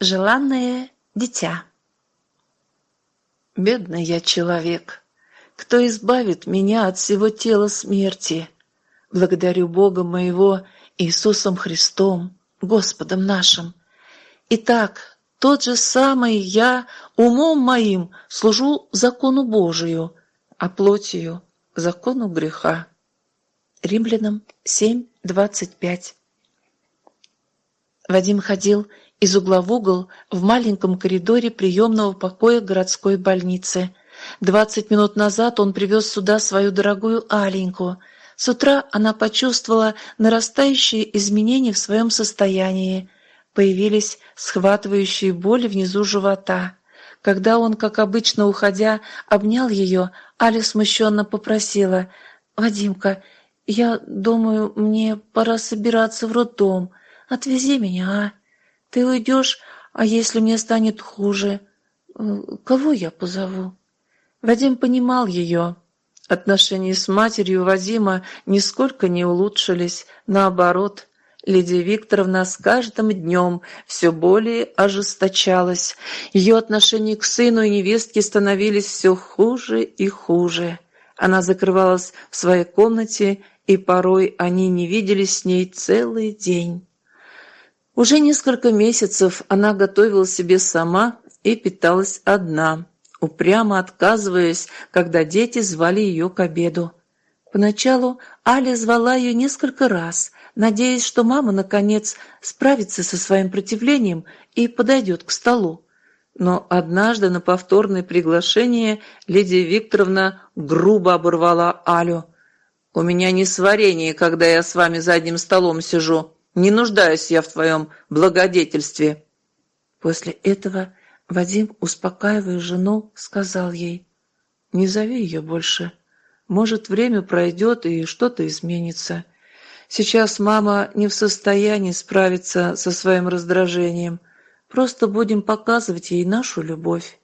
Желанное дитя. Бедный я человек. Кто избавит меня от всего тела смерти? Благодарю Бога моего Иисусом Христом, Господом нашим. Итак, тот же самый я умом моим служу закону Божию, а плотью – закону греха. Римлянам 7, 25. Вадим ходил из угла в угол в маленьком коридоре приемного покоя городской больницы. Двадцать минут назад он привез сюда свою дорогую Аленьку. С утра она почувствовала нарастающие изменения в своем состоянии. Появились схватывающие боли внизу живота. Когда он, как обычно уходя, обнял ее, Аля смущенно попросила «Вадимка, я думаю, мне пора собираться в роддом. Отвези меня, а?» Ты уйдешь, а если мне станет хуже, э, кого я позову? Вадим понимал ее. Отношения с матерью Вадима нисколько не улучшились, наоборот. Лидия Викторовна с каждым днем все более ожесточалась. Ее отношения к сыну и невестке становились все хуже и хуже. Она закрывалась в своей комнате, и порой они не виделись с ней целый день. Уже несколько месяцев она готовила себе сама и питалась одна, упрямо отказываясь, когда дети звали ее к обеду. Поначалу Аля звала ее несколько раз, надеясь, что мама, наконец, справится со своим противлением и подойдет к столу. Но однажды на повторное приглашение Лидия Викторовна грубо оборвала Алю. «У меня не сварение, когда я с вами за одним столом сижу. Не нуждаюсь я в твоем благодетельстве». После этого Вадим, успокаивая жену, сказал ей, «Не зови ее больше. Может, время пройдет и что-то изменится. Сейчас мама не в состоянии справиться со своим раздражением. Просто будем показывать ей нашу любовь».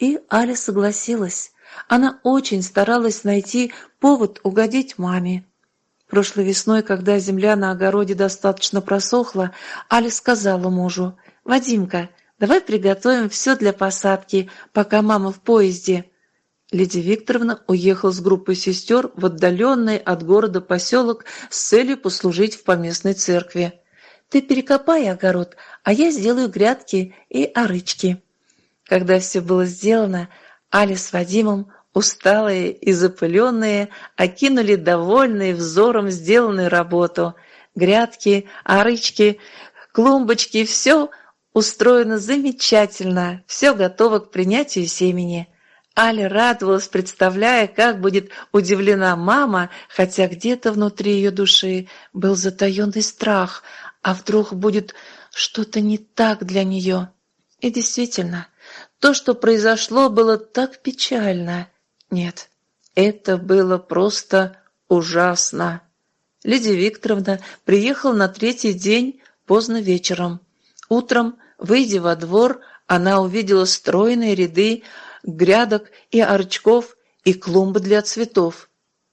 И Аля согласилась. Она очень старалась найти повод угодить маме. Прошлой весной, когда земля на огороде достаточно просохла, Аля сказала мужу, «Вадимка, давай приготовим все для посадки, пока мама в поезде». Лидия Викторовна уехала с группой сестер в отдаленный от города поселок с целью послужить в поместной церкви. «Ты перекопай огород, а я сделаю грядки и орычки». Когда все было сделано, Аля с Вадимом усталые и запыленные, окинули довольные взором сделанную работу. Грядки, арычки, клумбочки – все устроено замечательно, все готово к принятию семени. Аля радовалась, представляя, как будет удивлена мама, хотя где-то внутри ее души был затаенный страх, а вдруг будет что-то не так для нее. И действительно, то, что произошло, было так печально – нет, это было просто ужасно. Лидия Викторовна приехала на третий день поздно вечером. Утром, выйдя во двор, она увидела стройные ряды грядок и арчков и клумбы для цветов.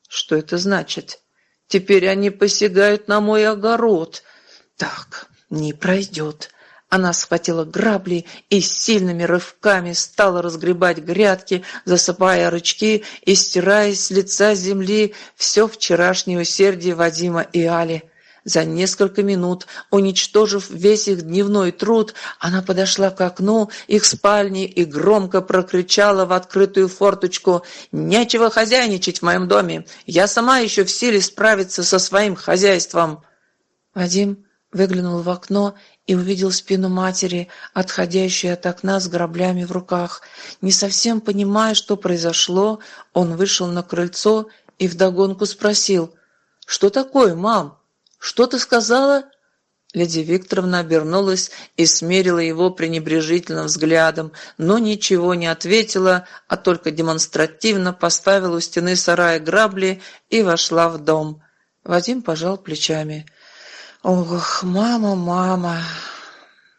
Что это значит? Теперь они посягают на мой огород. Так, не пройдет. Она схватила грабли и сильными рывками стала разгребать грядки, засыпая рычки и стирая с лица земли все вчерашнее усердие Вадима и Али. За несколько минут, уничтожив весь их дневной труд, она подошла к окну их спальни и громко прокричала в открытую форточку «Нечего хозяйничать в моем доме! Я сама еще в силе справиться со своим хозяйством!» Вадим выглянул в окно и увидел спину матери, отходящую от окна с граблями в руках. Не совсем понимая, что произошло, он вышел на крыльцо и вдогонку спросил, «Что такое, мам? Что ты сказала?» Лидия Викторовна обернулась и смерила его пренебрежительным взглядом, но ничего не ответила, а только демонстративно поставила у стены сарая грабли и вошла в дом. Вадим пожал плечами. Ох, мама, мама.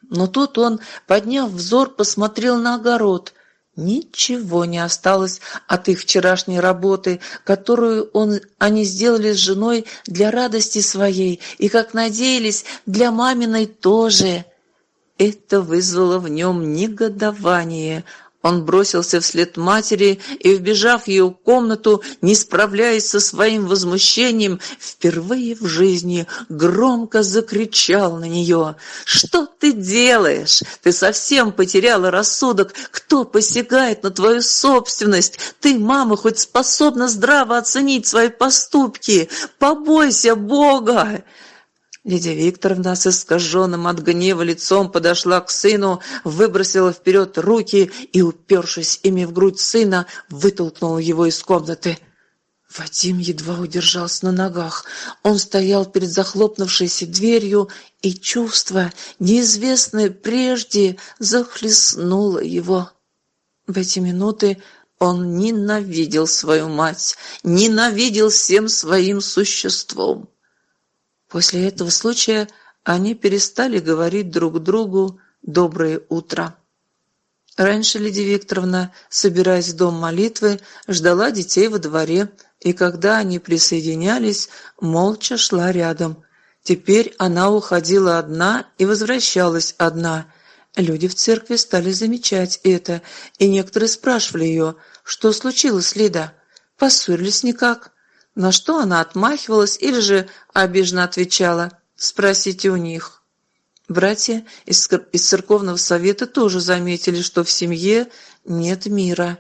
Но тут он, подняв взор, посмотрел на огород. Ничего не осталось от их вчерашней работы, которую он, они сделали с женой для радости своей и, как надеялись, для маминой тоже. Это вызвало в нем негодование. Он бросился вслед матери и, вбежав в ее комнату, не справляясь со своим возмущением, впервые в жизни громко закричал на нее. «Что ты делаешь? Ты совсем потеряла рассудок. Кто посягает на твою собственность? Ты, мама, хоть способна здраво оценить свои поступки. Побойся Бога!» Лидия Викторовна с искаженным от гнева лицом подошла к сыну, выбросила вперед руки и, упершись ими в грудь сына, вытолкнула его из комнаты. Вадим едва удержался на ногах. Он стоял перед захлопнувшейся дверью, и чувство, неизвестное прежде, захлестнуло его. В эти минуты он ненавидел свою мать, ненавидел всем своим существом. После этого случая они перестали говорить друг другу «доброе утро». Раньше Лидия Викторовна, собираясь в дом молитвы, ждала детей во дворе, и когда они присоединялись, молча шла рядом. Теперь она уходила одна и возвращалась одна. Люди в церкви стали замечать это, и некоторые спрашивали ее, что случилось, Лида? Поссорились никак? На что она отмахивалась или же обиженно отвечала «Спросите у них». Братья из, церковного совета тоже заметили, что в семье нет мира.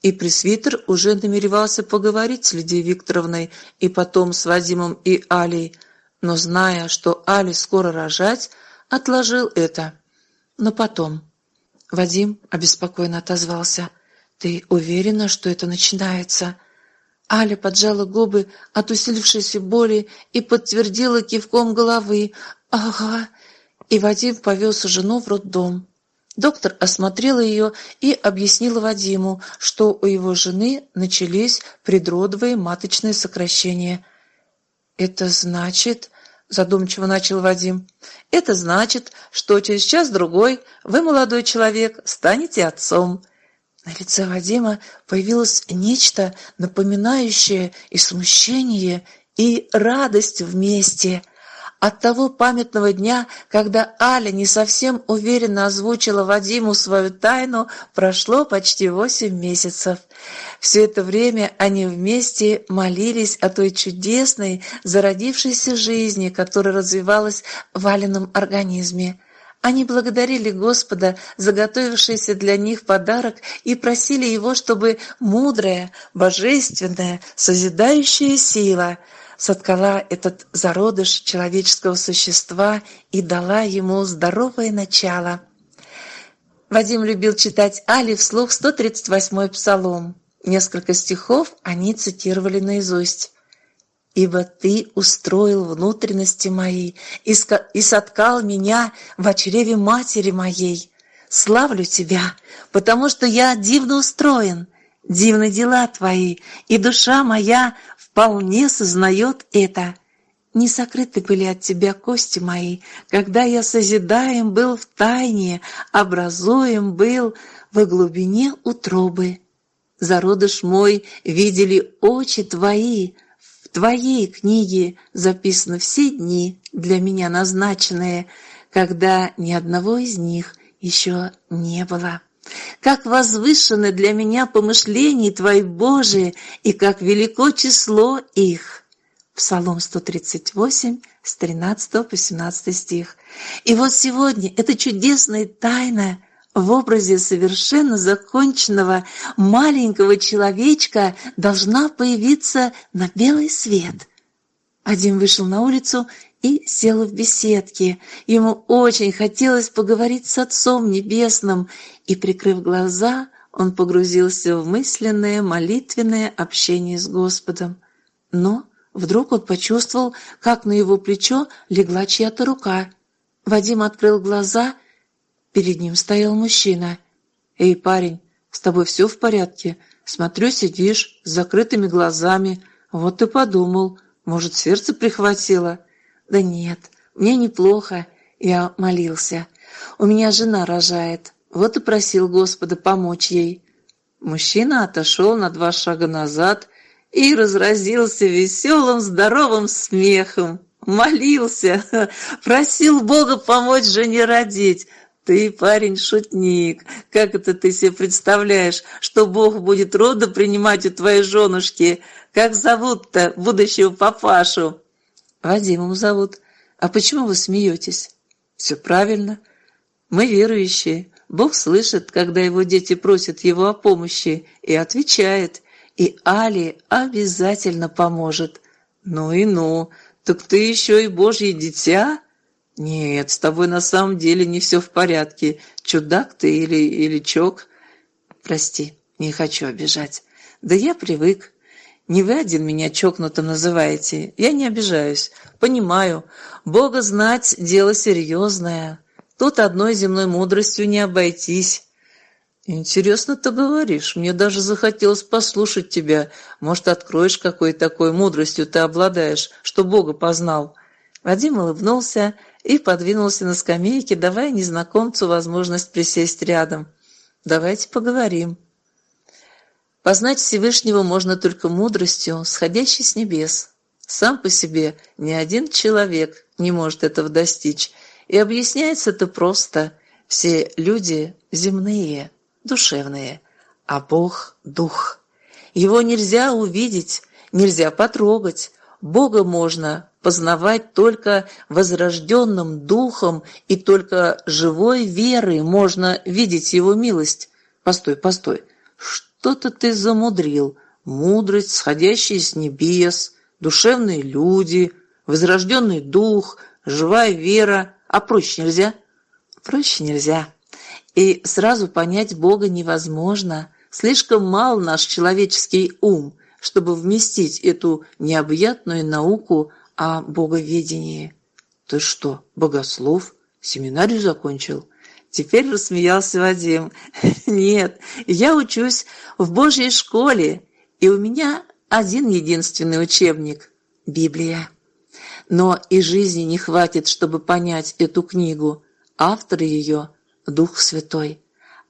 И пресвитер уже намеревался поговорить с Лидией Викторовной и потом с Вадимом и Алей, но, зная, что Али скоро рожать, отложил это. Но потом. Вадим обеспокоенно отозвался. «Ты уверена, что это начинается?» Аля поджала губы от усилившейся боли и подтвердила кивком головы «Ага». И Вадим повез жену в роддом. Доктор осмотрела ее и объяснила Вадиму, что у его жены начались предродовые маточные сокращения. «Это значит...» — задумчиво начал Вадим. «Это значит, что через час-другой вы, молодой человек, станете отцом». На лице Вадима появилось нечто, напоминающее и смущение, и радость вместе. От того памятного дня, когда Аля не совсем уверенно озвучила Вадиму свою тайну, прошло почти восемь месяцев. Все это время они вместе молились о той чудесной, зародившейся жизни, которая развивалась в Алином организме. Они благодарили Господа, заготовившийся для них подарок, и просили Его, чтобы мудрая, божественная, созидающая сила соткала этот зародыш человеческого существа и дала ему здоровое начало. Вадим любил читать Али вслух 138-й псалом. Несколько стихов они цитировали наизусть ибо Ты устроил внутренности мои и, соткал меня в чреве матери моей. Славлю Тебя, потому что я дивно устроен, дивны дела Твои, и душа моя вполне сознает это. Не сокрыты были от Тебя кости мои, когда я созидаем был в тайне, образуем был во глубине утробы. Зародыш мой видели очи Твои, твоей книге записаны все дни, для меня назначенные, когда ни одного из них еще не было. Как возвышены для меня помышления Твои Божии, и как велико число их. Псалом 138, с 13 по 17 стих. И вот сегодня эта чудесная тайна – в образе совершенно законченного маленького человечка должна появиться на белый свет. Один вышел на улицу и сел в беседке. Ему очень хотелось поговорить с Отцом Небесным, и, прикрыв глаза, он погрузился в мысленное, молитвенное общение с Господом. Но вдруг он почувствовал, как на его плечо легла чья-то рука. Вадим открыл глаза Перед ним стоял мужчина. «Эй, парень, с тобой все в порядке? Смотрю, сидишь с закрытыми глазами. Вот и подумал, может, сердце прихватило?» «Да нет, мне неплохо». Я молился. «У меня жена рожает. Вот и просил Господа помочь ей». Мужчина отошел на два шага назад и разразился веселым, здоровым смехом. Молился, просил Бога помочь жене родить. Ты, парень, шутник. Как это ты себе представляешь, что Бог будет рода принимать у твоей женушки? Как зовут-то будущего папашу? Вадимом зовут. А почему вы смеетесь? Все правильно. Мы верующие. Бог слышит, когда его дети просят его о помощи, и отвечает. И Али обязательно поможет. Ну и ну, так ты еще и Божье дитя? Нет, с тобой на самом деле не все в порядке. Чудак ты или, или чок? Прости, не хочу обижать. Да я привык. Не вы один меня чокнутым называете. Я не обижаюсь. Понимаю. Бога знать – дело серьезное. Тут одной земной мудростью не обойтись. Интересно ты говоришь. Мне даже захотелось послушать тебя. Может, откроешь, какой такой мудростью ты обладаешь, что Бога познал. Вадим улыбнулся и подвинулся на скамейке, давая незнакомцу возможность присесть рядом. «Давайте поговорим». Познать Всевышнего можно только мудростью, сходящей с небес. Сам по себе ни один человек не может этого достичь, и объясняется это просто. Все люди земные, душевные, а Бог – дух. Его нельзя увидеть, нельзя потрогать. Бога можно познавать только возрожденным духом, и только живой верой можно видеть его милость. Постой, постой, что-то ты замудрил. Мудрость, сходящая с небес, душевные люди, возрожденный дух, живая вера. А проще нельзя? Проще нельзя. И сразу понять Бога невозможно. Слишком мал наш человеческий ум, чтобы вместить эту необъятную науку о боговедении. Ты что, богослов? Семинарию закончил? Теперь рассмеялся Вадим. Нет, я учусь в Божьей школе, и у меня один единственный учебник – Библия. Но и жизни не хватит, чтобы понять эту книгу. Автор ее – Дух Святой.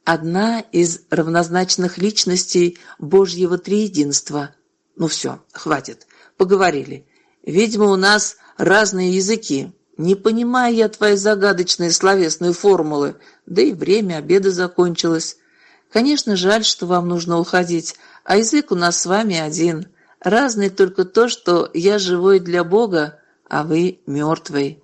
Одна из равнозначных личностей Божьего Триединства. Ну все, хватит, поговорили. Видимо, у нас разные языки. Не понимаю я твои загадочные словесные формулы, да и время обеда закончилось. Конечно, жаль, что вам нужно уходить, а язык у нас с вами один. Разный только то, что я живой для Бога, а вы мертвый.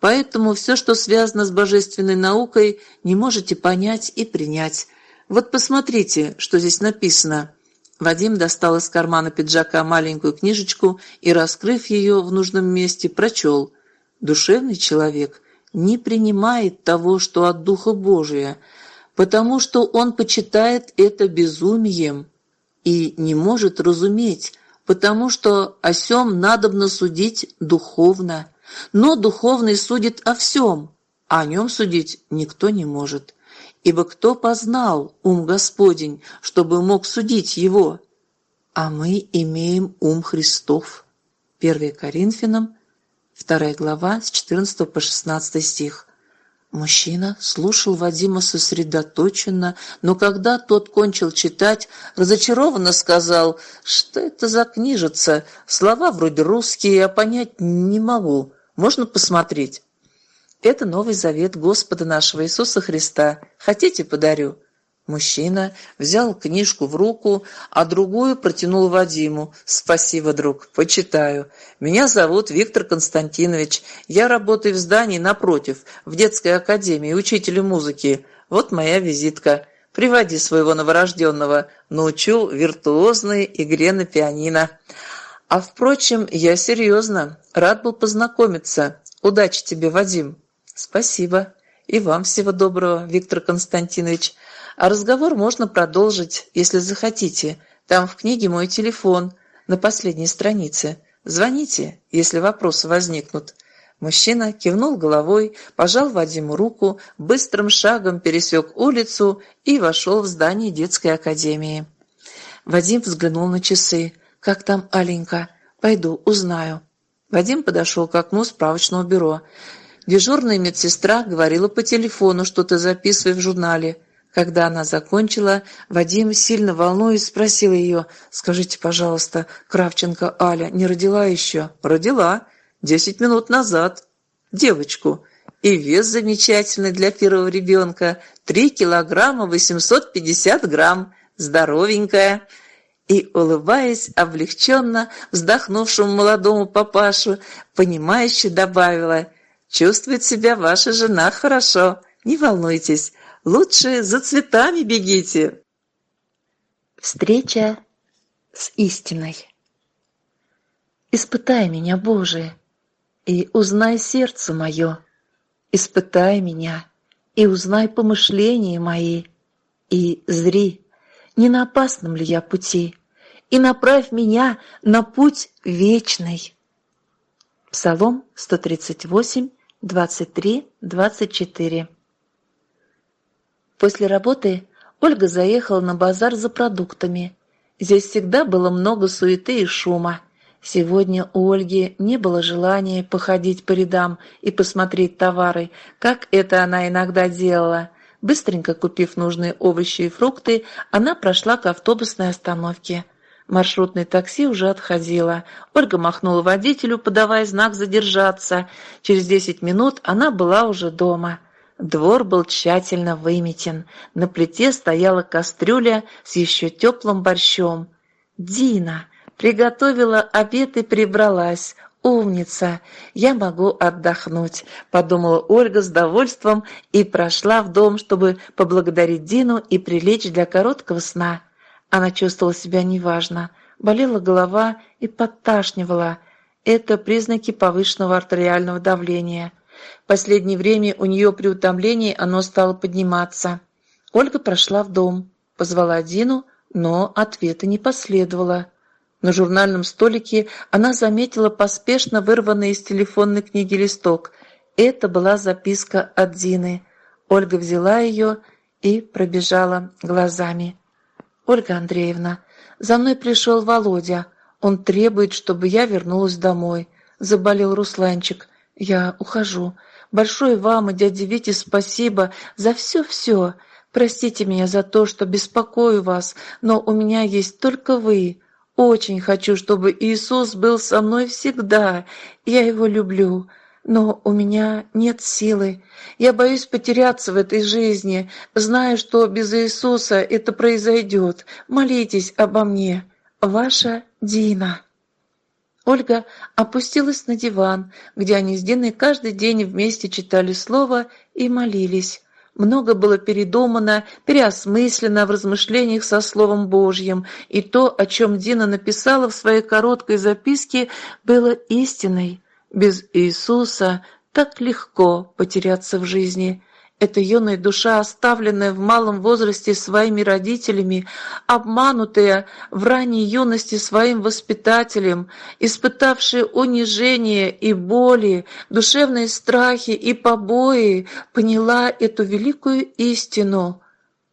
Поэтому все, что связано с божественной наукой, не можете понять и принять. Вот посмотрите, что здесь написано. Вадим достал из кармана пиджака маленькую книжечку и, раскрыв ее в нужном месте, прочел. Душевный человек не принимает того, что от Духа Божия, потому что он почитает это безумием и не может разуметь, потому что о сем надобно судить духовно. Но духовный судит о всем, а о нем судить никто не может. Ибо кто познал ум Господень, чтобы мог судить его? А мы имеем ум Христов. 1 Коринфянам 2 глава с 14 по 16 стих. Мужчина слушал Вадима сосредоточенно, но когда тот кончил читать, разочарованно сказал, что это за книжица, слова вроде русские, а понять не могу. Можно посмотреть? Это Новый Завет Господа нашего Иисуса Христа. Хотите, подарю? Мужчина взял книжку в руку, а другую протянул Вадиму. «Спасибо, друг, почитаю. Меня зовут Виктор Константинович. Я работаю в здании напротив, в детской академии, учителем музыки. Вот моя визитка. Приводи своего новорожденного. Научу виртуозной игре на пианино. А, впрочем, я серьезно. Рад был познакомиться. Удачи тебе, Вадим». «Спасибо. И вам всего доброго, Виктор Константинович». А разговор можно продолжить, если захотите. Там в книге мой телефон, на последней странице. Звоните, если вопросы возникнут». Мужчина кивнул головой, пожал Вадиму руку, быстрым шагом пересек улицу и вошел в здание детской академии. Вадим взглянул на часы. «Как там Аленька? Пойду, узнаю». Вадим подошел к окну справочного бюро. Дежурная медсестра говорила по телефону, что-то записывая в журнале. Когда она закончила, Вадим, сильно волнуясь, спросил ее, «Скажите, пожалуйста, Кравченко Аля не родила еще?» «Родила. Десять минут назад. Девочку. И вес замечательный для первого ребенка. Три килограмма восемьсот пятьдесят грамм. Здоровенькая. И, улыбаясь облегченно вздохнувшему молодому папашу, понимающе добавила, «Чувствует себя ваша жена хорошо, не волнуйтесь, лучше за цветами бегите». Встреча с истиной. Испытай меня, Боже, и узнай сердце мое, испытай меня, и узнай помышления мои, и зри, не на опасном ли я пути, и направь меня на путь вечный. Псалом 138, 23, 24 После работы Ольга заехала на базар за продуктами. Здесь всегда было много суеты и шума. Сегодня у Ольги не было желания походить по рядам и посмотреть товары, как это она иногда делала. Быстренько купив нужные овощи и фрукты, она прошла к автобусной остановке. Маршрутное такси уже отходило. Ольга махнула водителю, подавая знак задержаться. Через десять минут она была уже дома. Двор был тщательно выметен. На плите стояла кастрюля с еще теплым борщом. «Дина! Приготовила обед и прибралась. «Умница! Я могу отдохнуть», — подумала Ольга с довольством и прошла в дом, чтобы поблагодарить Дину и прилечь для короткого сна. Она чувствовала себя неважно. Болела голова и подташнивала. Это признаки повышенного артериального давления. В последнее время у нее при утомлении оно стало подниматься. Ольга прошла в дом, позвала Дину, но ответа не последовало. На журнальном столике она заметила поспешно вырванный из телефонной книги листок. Это была записка от Дины. Ольга взяла ее и пробежала глазами. «Ольга Андреевна, за мной пришел Володя. Он требует, чтобы я вернулась домой. Заболел Русланчик. Я ухожу. Большое вам и дяде Вите спасибо за все-все. Простите меня за то, что беспокою вас, но у меня есть только вы. Очень хочу, чтобы Иисус был со мной всегда. Я его люблю, но у меня нет силы. Я боюсь потеряться в этой жизни, зная, что без Иисуса это произойдет. Молитесь обо мне. Ваша Дина. Ольга опустилась на диван, где они с Диной каждый день вместе читали Слово и молились. Много было передумано, переосмыслено в размышлениях со Словом Божьим, и то, о чем Дина написала в своей короткой записке, было истиной. Без Иисуса так легко потеряться в жизни. Эта юная душа, оставленная в малом возрасте своими родителями, обманутая в ранней юности своим воспитателем, испытавшая унижение и боли, душевные страхи и побои, поняла эту великую истину.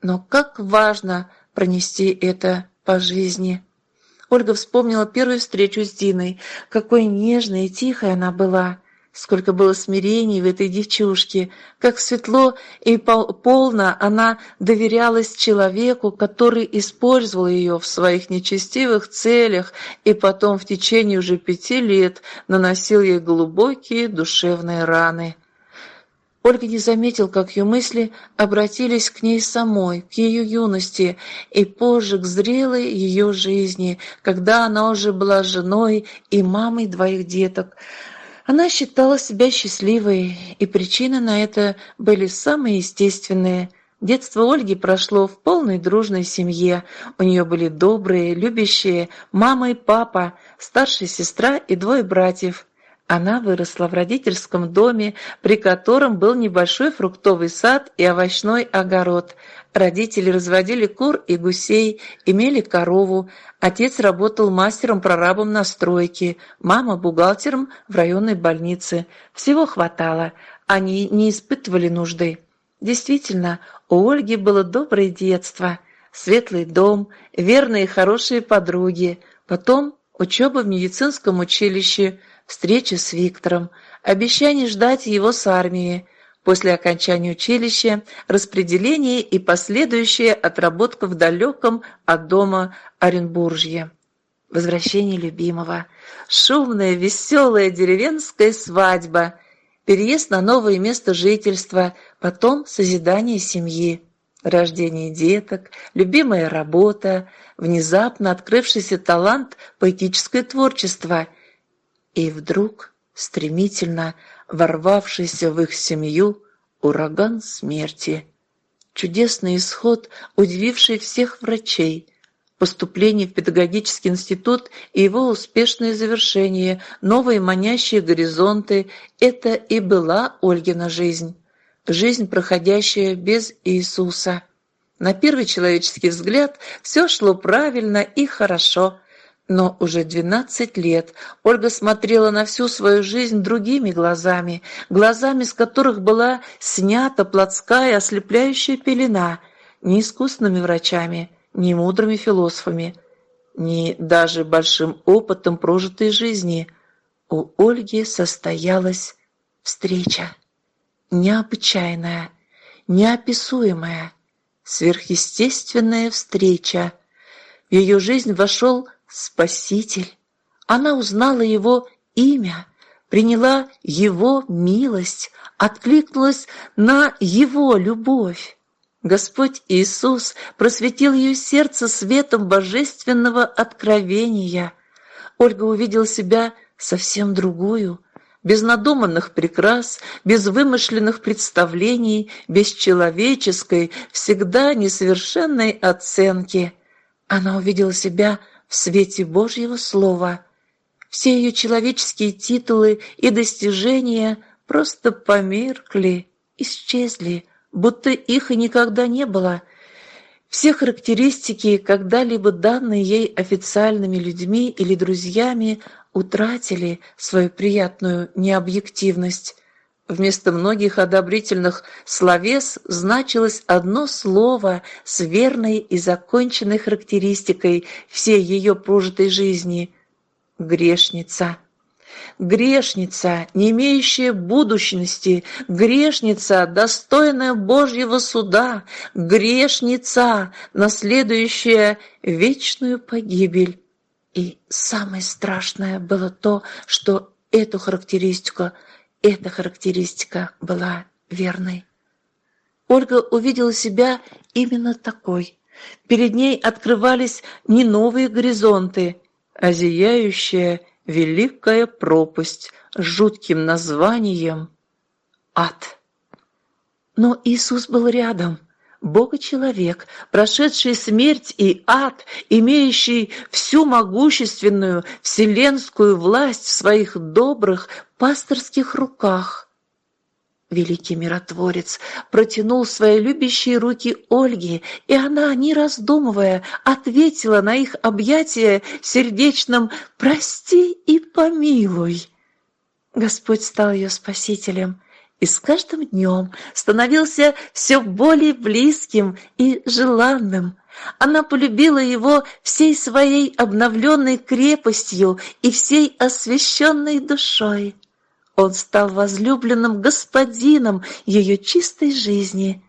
Но как важно пронести это по жизни. Ольга вспомнила первую встречу с Диной, какой нежной и тихой она была. Сколько было смирений в этой девчушке, как светло и полно она доверялась человеку, который использовал ее в своих нечестивых целях и потом в течение уже пяти лет наносил ей глубокие душевные раны. Ольга не заметил, как ее мысли обратились к ней самой, к ее юности и позже к зрелой ее жизни, когда она уже была женой и мамой двоих деток – она считала себя счастливой, и причины на это были самые естественные. Детство Ольги прошло в полной дружной семье. У нее были добрые, любящие мама и папа, старшая сестра и двое братьев. Она выросла в родительском доме, при котором был небольшой фруктовый сад и овощной огород. Родители разводили кур и гусей, имели корову. Отец работал мастером-прорабом на стройке, мама – бухгалтером в районной больнице. Всего хватало, они не испытывали нужды. Действительно, у Ольги было доброе детство, светлый дом, верные и хорошие подруги, потом учеба в медицинском училище, встреча с Виктором, обещание ждать его с армией – После окончания училища распределение и последующая отработка в далеком от дома Оренбуржье. Возвращение любимого. Шумная, веселая деревенская свадьба. переезд на новое место жительства, потом созидание семьи, рождение деток, любимая работа, внезапно открывшийся талант поэтическое творчество и вдруг стремительно ворвавшийся в их семью ураган смерти. Чудесный исход, удививший всех врачей, поступление в педагогический институт и его успешное завершение, новые манящие горизонты – это и была Ольгина жизнь. Жизнь, проходящая без Иисуса. На первый человеческий взгляд все шло правильно и хорошо. Но уже 12 лет Ольга смотрела на всю свою жизнь другими глазами, глазами, с которых была снята плотская ослепляющая пелена, не искусными врачами, не мудрыми философами, не даже большим опытом прожитой жизни. У Ольги состоялась встреча. Необычайная, неописуемая, сверхъестественная встреча. В ее жизнь вошел Спаситель. Она узнала его имя, приняла его милость, откликнулась на его любовь. Господь Иисус просветил ее сердце светом божественного откровения. Ольга увидела себя совсем другую, без надуманных прикрас, без вымышленных представлений, без человеческой, всегда несовершенной оценки. Она увидела себя в свете Божьего Слова. Все ее человеческие титулы и достижения просто померкли, исчезли, будто их и никогда не было. Все характеристики, когда-либо данные ей официальными людьми или друзьями, утратили свою приятную необъективность. Вместо многих одобрительных словес значилось одно слово с верной и законченной характеристикой всей ее прожитой жизни – грешница. Грешница, не имеющая будущности, грешница, достойная Божьего суда, грешница, наследующая вечную погибель. И самое страшное было то, что эту характеристику, эта характеристика была верной. Ольга увидела себя именно такой. Перед ней открывались не новые горизонты, а зияющая великая пропасть с жутким названием «Ад». Но Иисус был рядом – Бог и человек, прошедший смерть и ад, имеющий всю могущественную вселенскую власть в своих добрых пасторских руках. Великий миротворец протянул свои любящие руки Ольге, и она, не раздумывая, ответила на их объятия сердечным «Прости и помилуй». Господь стал ее спасителем – и с каждым днем становился все более близким и желанным. Она полюбила его всей своей обновленной крепостью и всей освященной душой. Он стал возлюбленным господином ее чистой жизни.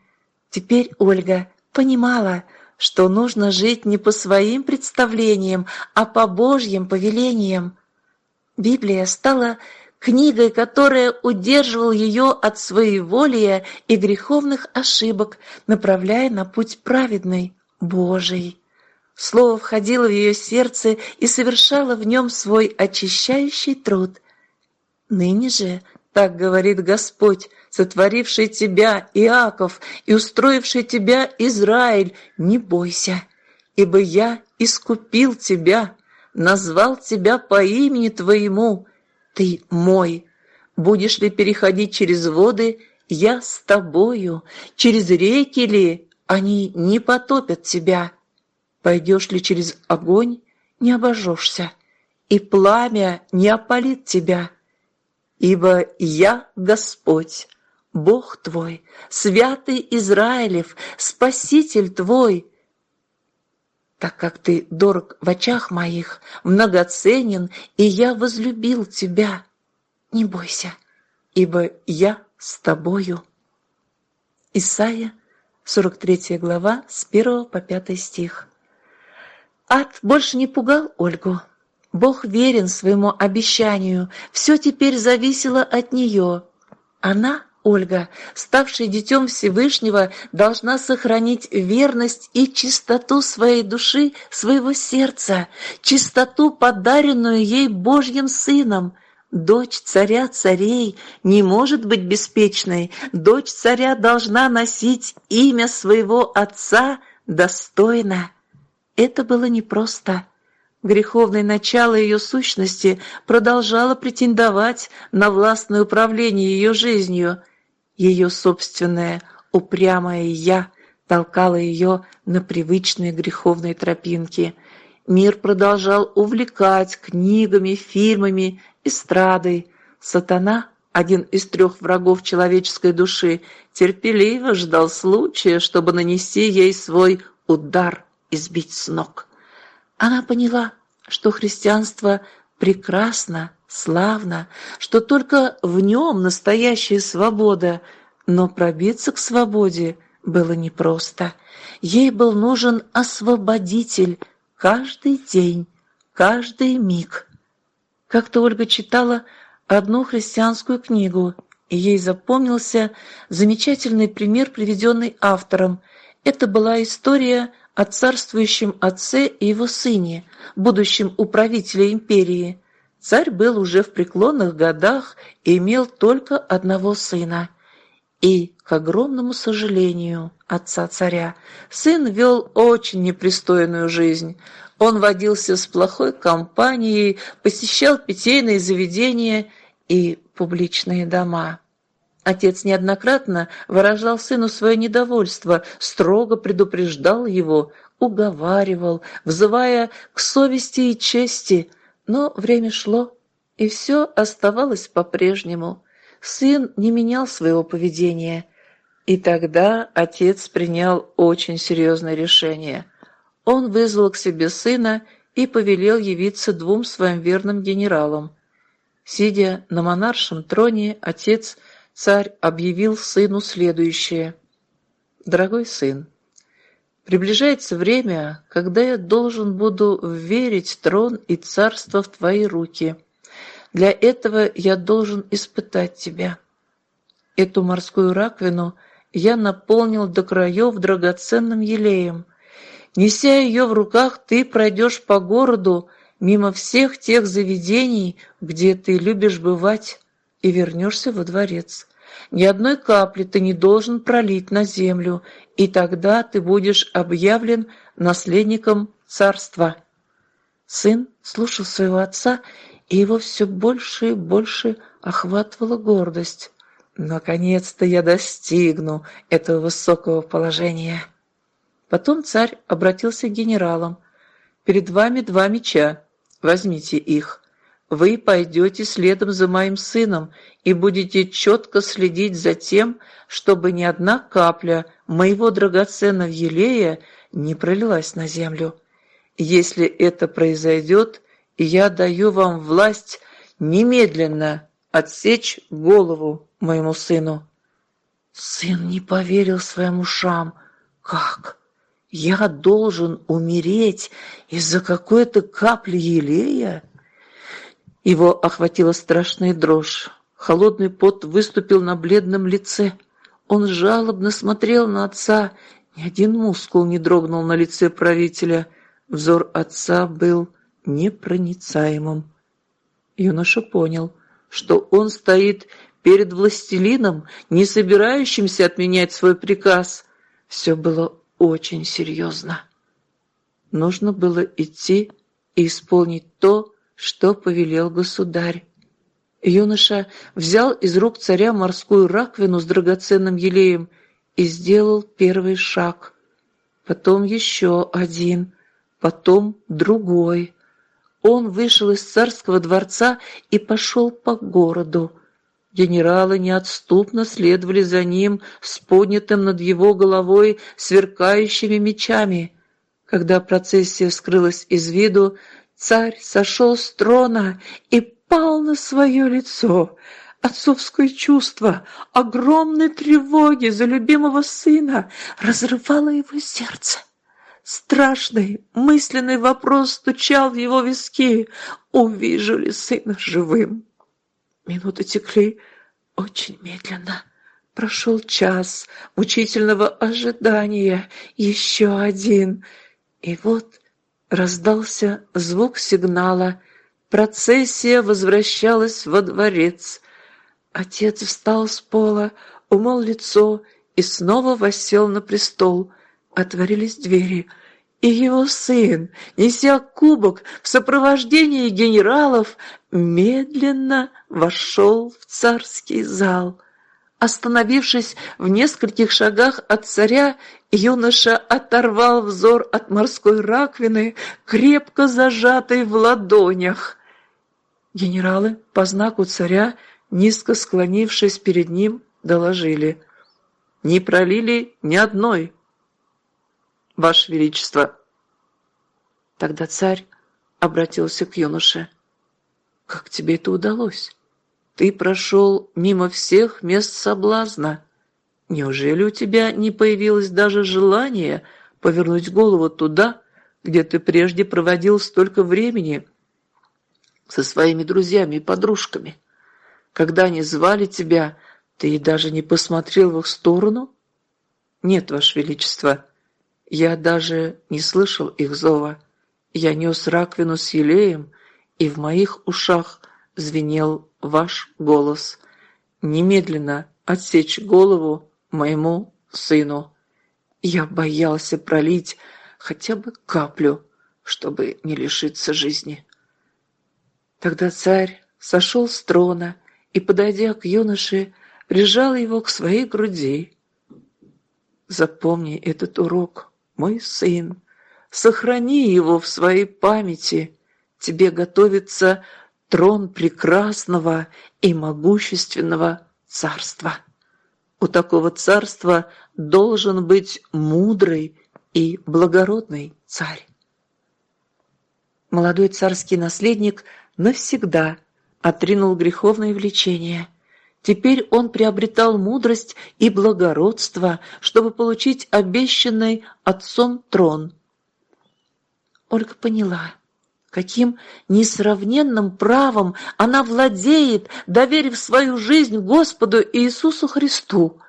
Теперь Ольга понимала, что нужно жить не по своим представлениям, а по Божьим повелениям. Библия стала книгой, которая удерживала ее от своеволия и греховных ошибок, направляя на путь праведный, Божий. Слово входило в ее сердце и совершало в нем свой очищающий труд. Ныне же, так говорит Господь, сотворивший тебя, Иаков, и устроивший тебя, Израиль, не бойся, ибо я искупил тебя, назвал тебя по имени твоему, ты мой. Будешь ли переходить через воды, я с тобою. Через реки ли, они не потопят тебя. Пойдешь ли через огонь, не обожжешься, и пламя не опалит тебя. Ибо я Господь, Бог твой, святый Израилев, Спаситель твой, так как ты дорог в очах моих, многоценен, и я возлюбил тебя. Не бойся, ибо я с тобою. Исайя, 43 глава, с 1 по 5 стих. Ад больше не пугал Ольгу. Бог верен своему обещанию, все теперь зависело от нее. Она, Ольга, ставшая детем Всевышнего, должна сохранить верность и чистоту своей души, своего сердца, чистоту, подаренную ей Божьим Сыном. Дочь царя царей не может быть беспечной, дочь царя должна носить имя своего отца достойно. Это было непросто. Греховное начало ее сущности продолжало претендовать на властное управление ее жизнью. Ее собственное упрямое «я» толкало ее на привычные греховные тропинки. Мир продолжал увлекать книгами, фильмами, эстрадой. Сатана, один из трех врагов человеческой души, терпеливо ждал случая, чтобы нанести ей свой удар и сбить с ног. Она поняла, что христианство прекрасно, славно, что только в нем настоящая свобода, но пробиться к свободе было непросто. Ей был нужен освободитель каждый день, каждый миг. Как-то Ольга читала одну христианскую книгу, и ей запомнился замечательный пример, приведенный автором. Это была история о царствующем отце и его сыне, будущем управителе империи. Царь был уже в преклонных годах и имел только одного сына. И, к огромному сожалению отца царя, сын вел очень непристойную жизнь. Он водился с плохой компанией, посещал питейные заведения и публичные дома. Отец неоднократно выражал сыну свое недовольство, строго предупреждал его, уговаривал, взывая к совести и чести, но время шло, и все оставалось по-прежнему. Сын не менял своего поведения, и тогда отец принял очень серьезное решение. Он вызвал к себе сына и повелел явиться двум своим верным генералам. Сидя на монаршем троне, отец – царь объявил сыну следующее. «Дорогой сын, приближается время, когда я должен буду верить трон и царство в твои руки. Для этого я должен испытать тебя. Эту морскую раковину я наполнил до краев драгоценным елеем. Неся ее в руках, ты пройдешь по городу мимо всех тех заведений, где ты любишь бывать, и вернешься во дворец. Ни одной капли ты не должен пролить на землю, и тогда ты будешь объявлен наследником царства». Сын слушал своего отца, и его все больше и больше охватывала гордость. «Наконец-то я достигну этого высокого положения». Потом царь обратился к генералам. «Перед вами два меча. Возьмите их вы пойдете следом за моим сыном и будете четко следить за тем, чтобы ни одна капля моего драгоценного елея не пролилась на землю. Если это произойдет, я даю вам власть немедленно отсечь голову моему сыну». Сын не поверил своим ушам. «Как? Я должен умереть из-за какой-то капли елея?» Его охватила страшная дрожь. Холодный пот выступил на бледном лице. Он жалобно смотрел на отца. Ни один мускул не дрогнул на лице правителя. Взор отца был непроницаемым. Юноша понял, что он стоит перед властелином, не собирающимся отменять свой приказ. Все было очень серьезно. Нужно было идти и исполнить то, что повелел государь. Юноша взял из рук царя морскую раковину с драгоценным елеем и сделал первый шаг. Потом еще один, потом другой. Он вышел из царского дворца и пошел по городу. Генералы неотступно следовали за ним с поднятым над его головой сверкающими мечами. Когда процессия скрылась из виду, Царь сошел с трона и пал на свое лицо. Отцовское чувство огромной тревоги за любимого сына разрывало его сердце. Страшный мысленный вопрос стучал в его виски. Увижу ли сына живым? Минуты текли, очень медленно. Прошел час мучительного ожидания, еще один. И вот раздался звук сигнала. Процессия возвращалась во дворец. Отец встал с пола, умыл лицо и снова восел на престол. Отворились двери — и его сын, неся кубок в сопровождении генералов, медленно вошел в царский зал. Остановившись в нескольких шагах от царя, юноша оторвал взор от морской раковины, крепко зажатой в ладонях. Генералы по знаку царя, низко склонившись перед ним, доложили. «Не пролили ни одной Ваше Величество!» Тогда царь обратился к юноше. «Как тебе это удалось? Ты прошел мимо всех мест соблазна. Неужели у тебя не появилось даже желание повернуть голову туда, где ты прежде проводил столько времени со своими друзьями и подружками? Когда они звали тебя, ты даже не посмотрел в их сторону? Нет, Ваше Величество, я даже не слышал их зова. Я нес раковину с елеем, и в моих ушах звенел ваш голос. Немедленно отсечь голову моему сыну. Я боялся пролить хотя бы каплю, чтобы не лишиться жизни. Тогда царь сошел с трона и, подойдя к юноше, прижал его к своей груди. Запомни этот урок, мой сын, сохрани его в своей памяти. Тебе готовится трон прекрасного и могущественного царства. У такого царства должен быть мудрый и благородный царь. Молодой царский наследник навсегда отринул греховное влечение – Теперь он приобретал мудрость и благородство, чтобы получить обещанный отцом трон. Ольга поняла, каким несравненным правом она владеет, доверив свою жизнь Господу Иисусу Христу.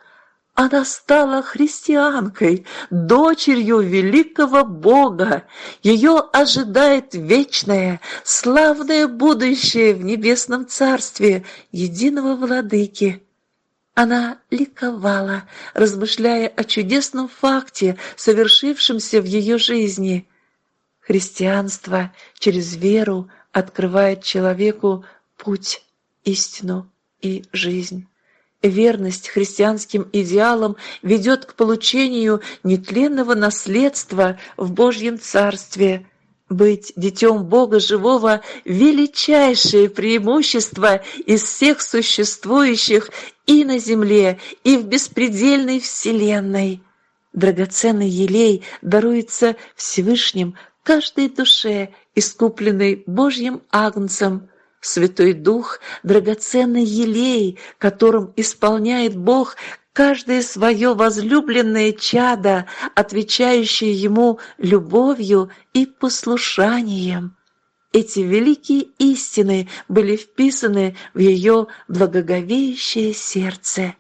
Она стала христианкой, дочерью великого Бога. Ее ожидает вечное, славное будущее в небесном царстве единого владыки. Она ликовала, размышляя о чудесном факте, совершившемся в ее жизни. Христианство через веру открывает человеку путь, истину и жизнь. Верность христианским идеалам ведет к получению нетленного наследства в Божьем Царстве. Быть детем Бога Живого – величайшее преимущество из всех существующих и на земле, и в беспредельной вселенной. Драгоценный елей даруется Всевышним каждой душе, искупленной Божьим Агнцем – Святой Дух – драгоценный елей, которым исполняет Бог каждое свое возлюбленное чадо, отвечающее Ему любовью и послушанием. Эти великие истины были вписаны в ее благоговеющее сердце.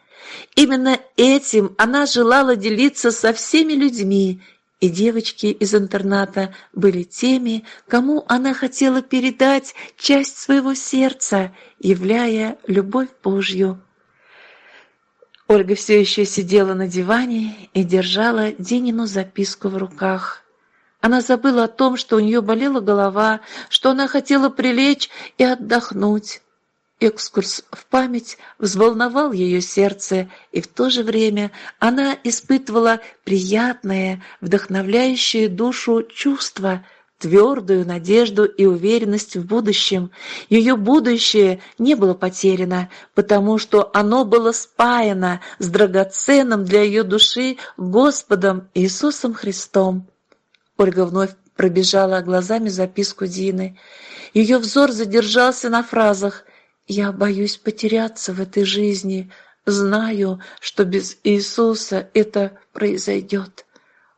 Именно этим она желала делиться со всеми людьми – и девочки из интерната были теми, кому она хотела передать часть своего сердца, являя любовь Божью. Ольга все еще сидела на диване и держала Динину записку в руках. Она забыла о том, что у нее болела голова, что она хотела прилечь и отдохнуть. Экскурс в память взволновал ее сердце, и в то же время она испытывала приятное, вдохновляющее душу чувство, твердую надежду и уверенность в будущем. Ее будущее не было потеряно, потому что оно было спаяно с драгоценным для ее души Господом Иисусом Христом. Ольга вновь пробежала глазами записку Дины. Ее взор задержался на фразах – я боюсь потеряться в этой жизни, знаю, что без Иисуса это произойдет.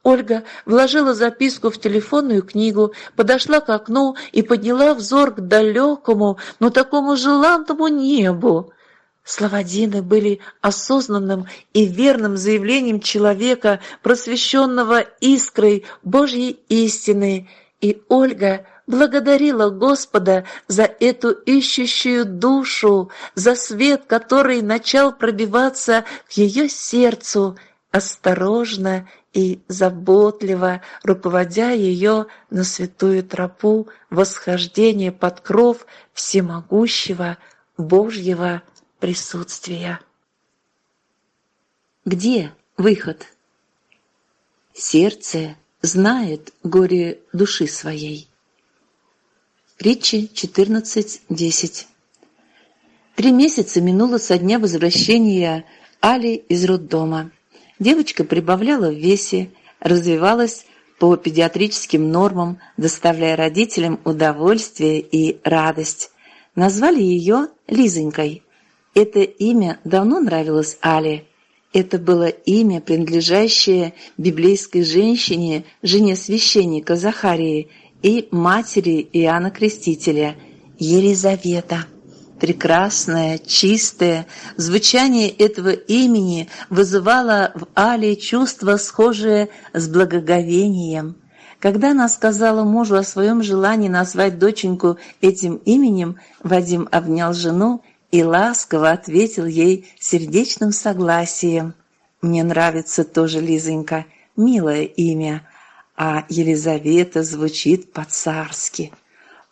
Ольга вложила записку в телефонную книгу, подошла к окну и подняла взор к далекому, но такому желанному небу. Слова Дины были осознанным и верным заявлением человека, просвещенного искрой Божьей истины, и Ольга благодарила Господа за эту ищущую душу, за свет, который начал пробиваться к ее сердцу, осторожно и заботливо руководя ее на святую тропу восхождения под кров всемогущего Божьего присутствия. Где выход? Сердце знает горе души своей. Притчи 14.10 Три месяца минуло со дня возвращения Али из роддома. Девочка прибавляла в весе, развивалась по педиатрическим нормам, доставляя родителям удовольствие и радость. Назвали ее Лизонькой. Это имя давно нравилось Але. Это было имя, принадлежащее библейской женщине, жене священника Захарии и матери Иоанна Крестителя, Елизавета. Прекрасное, чистое звучание этого имени вызывало в Але чувство, схожее с благоговением. Когда она сказала мужу о своем желании назвать доченьку этим именем, Вадим обнял жену и ласково ответил ей сердечным согласием. «Мне нравится тоже Лизонька, милое имя, а Елизавета звучит по-царски.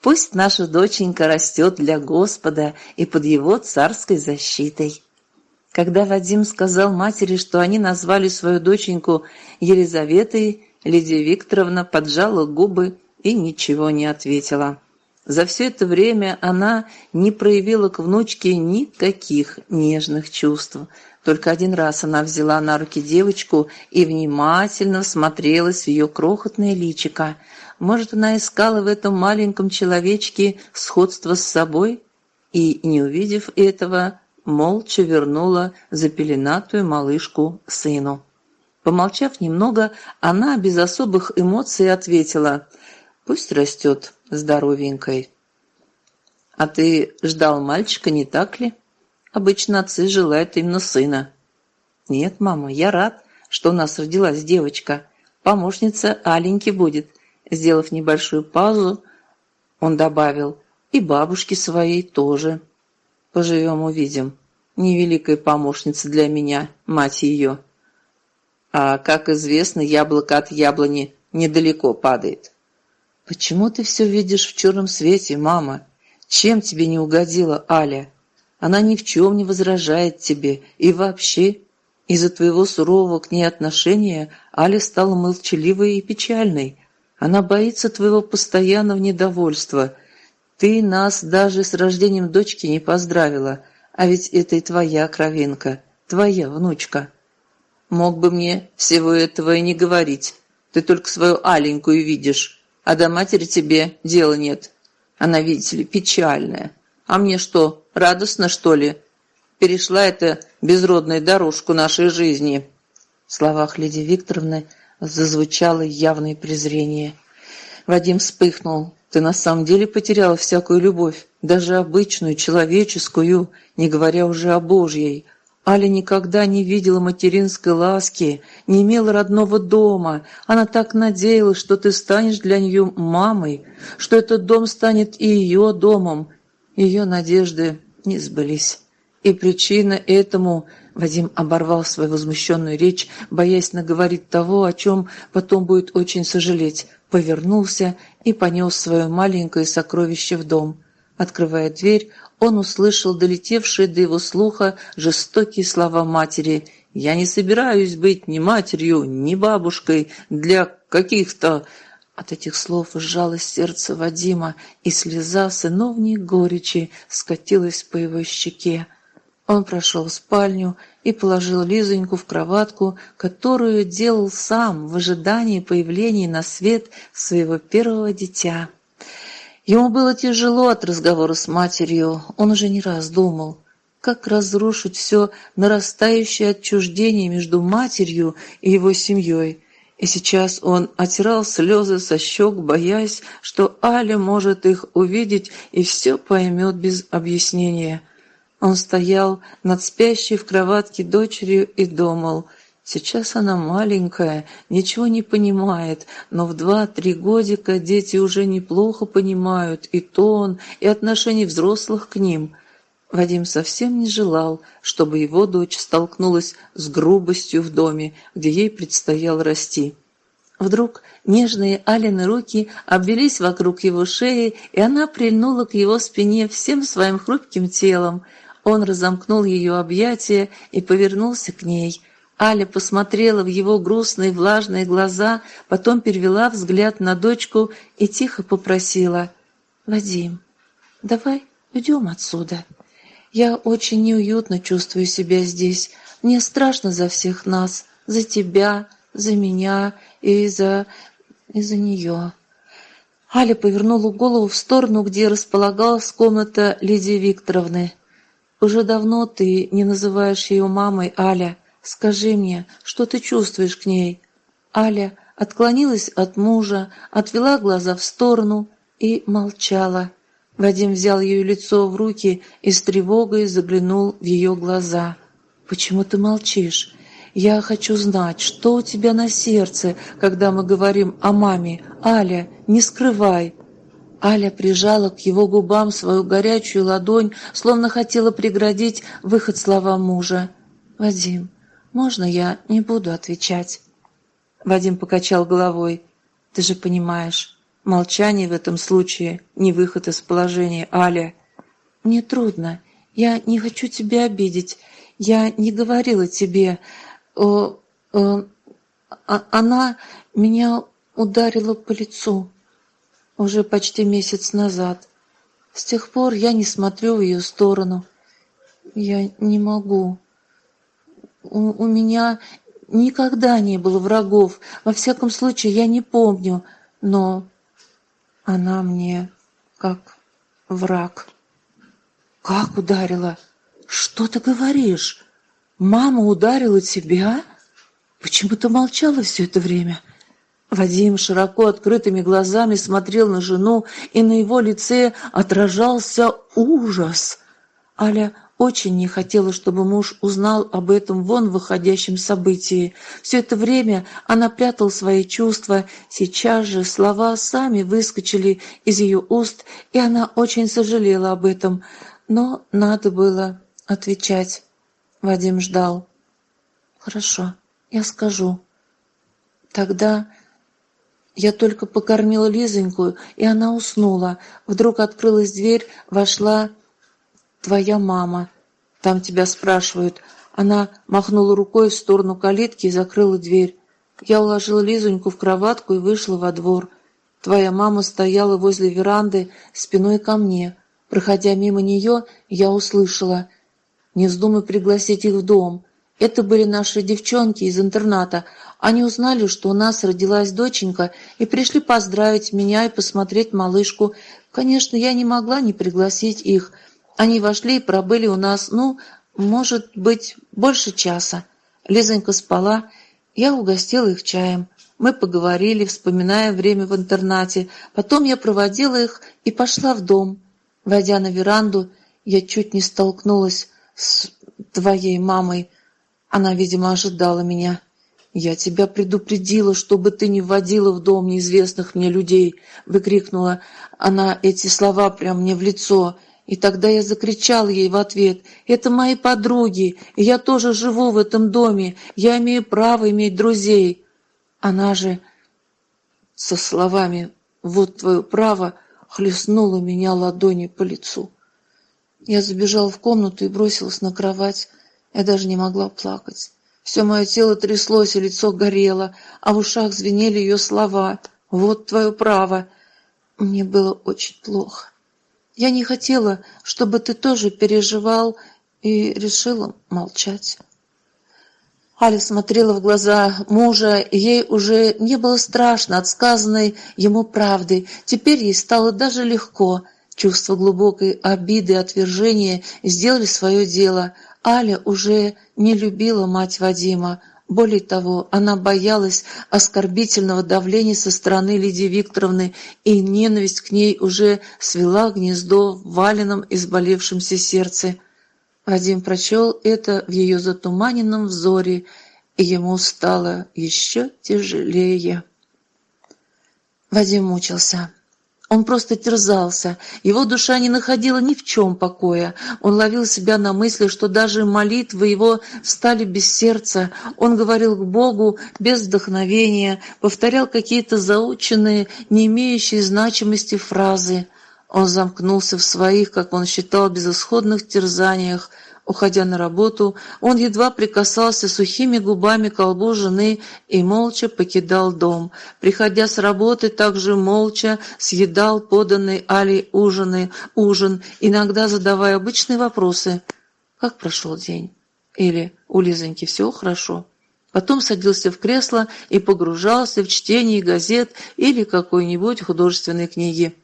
Пусть наша доченька растет для Господа и под его царской защитой». Когда Вадим сказал матери, что они назвали свою доченьку Елизаветой, Лидия Викторовна поджала губы и ничего не ответила. За все это время она не проявила к внучке никаких нежных чувств. Только один раз она взяла на руки девочку и внимательно всмотрелась в ее крохотное личико. Может, она искала в этом маленьком человечке сходство с собой? И, не увидев этого, молча вернула запеленатую малышку сыну. Помолчав немного, она без особых эмоций ответила «Пусть растет, здоровенькой. А ты ждал мальчика, не так ли? Обычно отцы желают именно сына. Нет, мама, я рад, что у нас родилась девочка. Помощница Аленьки будет. Сделав небольшую паузу, он добавил, и бабушки своей тоже. Поживем, увидим. Невеликая помощница для меня, мать ее. А, как известно, яблоко от яблони недалеко падает. «Почему ты все видишь в черном свете, мама? Чем тебе не угодила Аля? Она ни в чем не возражает тебе. И вообще, из-за твоего сурового к ней отношения Аля стала молчаливой и печальной. Она боится твоего постоянного недовольства. Ты нас даже с рождением дочки не поздравила, а ведь это и твоя кровинка, твоя внучка. Мог бы мне всего этого и не говорить. Ты только свою Аленькую видишь» а до матери тебе дела нет. Она, видите ли, печальная. А мне что, радостно, что ли? Перешла эта безродная дорожку нашей жизни». В словах Лидии Викторовны зазвучало явное презрение. Вадим вспыхнул. «Ты на самом деле потеряла всякую любовь, даже обычную, человеческую, не говоря уже о Божьей. Аля никогда не видела материнской ласки, не имела родного дома. Она так надеялась, что ты станешь для нее мамой, что этот дом станет и ее домом. Ее надежды не сбылись. И причина этому... Вадим оборвал свою возмущенную речь, боясь наговорить того, о чем потом будет очень сожалеть, повернулся и понес свое маленькое сокровище в дом. Открывая дверь, он услышал долетевшие до его слуха жестокие слова матери «Я не собираюсь быть ни матерью, ни бабушкой для каких-то...» От этих слов сжалось сердце Вадима, и слеза сыновней горечи скатилась по его щеке. Он прошел в спальню и положил Лизоньку в кроватку, которую делал сам в ожидании появления на свет своего первого дитя. Ему было тяжело от разговора с матерью, он уже не раз думал, как разрушить все нарастающее отчуждение между матерью и его семьей. И сейчас он отирал слезы со щек, боясь, что Аля может их увидеть и все поймет без объяснения. Он стоял над спящей в кроватке дочерью и думал, сейчас она маленькая, ничего не понимает, но в два-три годика дети уже неплохо понимают и тон, и отношение взрослых к ним. Вадим совсем не желал, чтобы его дочь столкнулась с грубостью в доме, где ей предстояло расти. Вдруг нежные Алины руки обвелись вокруг его шеи, и она прильнула к его спине всем своим хрупким телом. Он разомкнул ее объятия и повернулся к ней. Аля посмотрела в его грустные влажные глаза, потом перевела взгляд на дочку и тихо попросила. «Вадим, давай уйдем отсюда. Я очень неуютно чувствую себя здесь. Мне страшно за всех нас, за тебя, за меня и за... и за нее». Аля повернула голову в сторону, где располагалась комната Лидии Викторовны. Уже давно ты не называешь ее мамой, Аля. Скажи мне, что ты чувствуешь к ней?» Аля отклонилась от мужа, отвела глаза в сторону и молчала. Вадим взял ее лицо в руки и с тревогой заглянул в ее глаза. «Почему ты молчишь? Я хочу знать, что у тебя на сердце, когда мы говорим о маме. Аля, не скрывай!» Аля прижала к его губам свою горячую ладонь, словно хотела преградить выход слова мужа. «Вадим, можно я не буду отвечать?» Вадим покачал головой. «Ты же понимаешь, молчание в этом случае не выход из положения, Аля». «Мне трудно. Я не хочу тебя обидеть. Я не говорила тебе. О, о, а, она меня ударила по лицу» уже почти месяц назад. С тех пор я не смотрю в ее сторону. Я не могу. У, у меня никогда не было врагов. Во всяком случае, я не помню. Но она мне как враг. Как ударила? Что ты говоришь? Мама ударила тебя? Почему ты молчала все это время? — Вадим широко открытыми глазами смотрел на жену, и на его лице отражался ужас. Аля очень не хотела, чтобы муж узнал об этом вон выходящем событии. Все это время она прятала свои чувства. Сейчас же слова сами выскочили из ее уст, и она очень сожалела об этом. Но надо было отвечать. Вадим ждал. «Хорошо, я скажу». Тогда я только покормила Лизоньку, и она уснула. Вдруг открылась дверь, вошла твоя мама. Там тебя спрашивают. Она махнула рукой в сторону калитки и закрыла дверь. Я уложила Лизоньку в кроватку и вышла во двор. Твоя мама стояла возле веранды спиной ко мне. Проходя мимо нее, я услышала. «Не вздумай пригласить их в дом. Это были наши девчонки из интерната. Они узнали, что у нас родилась доченька, и пришли поздравить меня и посмотреть малышку. Конечно, я не могла не пригласить их. Они вошли и пробыли у нас, ну, может быть, больше часа. Лизонька спала, я угостила их чаем. Мы поговорили, вспоминая время в интернате. Потом я проводила их и пошла в дом. Войдя на веранду, я чуть не столкнулась с твоей мамой. Она, видимо, ожидала меня. «Я тебя предупредила, чтобы ты не вводила в дом неизвестных мне людей!» — выкрикнула она эти слова прямо мне в лицо. И тогда я закричал ей в ответ, «Это мои подруги, и я тоже живу в этом доме, я имею право иметь друзей!» Она же со словами «Вот твое право!» хлестнула меня ладонью по лицу. Я забежал в комнату и бросилась на кровать. Я даже не могла плакать. Все мое тело тряслось, и лицо горело, а в ушах звенели ее слова. «Вот твое право!» Мне было очень плохо. Я не хотела, чтобы ты тоже переживал, и решила молчать. Аля смотрела в глаза мужа, и ей уже не было страшно от сказанной ему правды. Теперь ей стало даже легко. Чувство глубокой обиды и отвержения сделали свое дело. Аля уже не любила мать Вадима. Более того, она боялась оскорбительного давления со стороны Лидии Викторовны, и ненависть к ней уже свела гнездо в валенном изболевшемся сердце. Вадим прочел это в ее затуманенном взоре, и ему стало еще тяжелее. Вадим мучился. Он просто терзался. Его душа не находила ни в чем покоя. Он ловил себя на мысли, что даже молитвы его стали без сердца. Он говорил к Богу без вдохновения, повторял какие-то заученные, не имеющие значимости фразы. Он замкнулся в своих, как он считал, безысходных терзаниях – Уходя на работу, он едва прикасался сухими губами к колбу жены и молча покидал дом. Приходя с работы, также молча съедал поданный Али ужины, ужин, иногда задавая обычные вопросы. «Как прошел день?» Или «У Лизоньки все хорошо?» Потом садился в кресло и погружался в чтение газет или какой-нибудь художественной книги.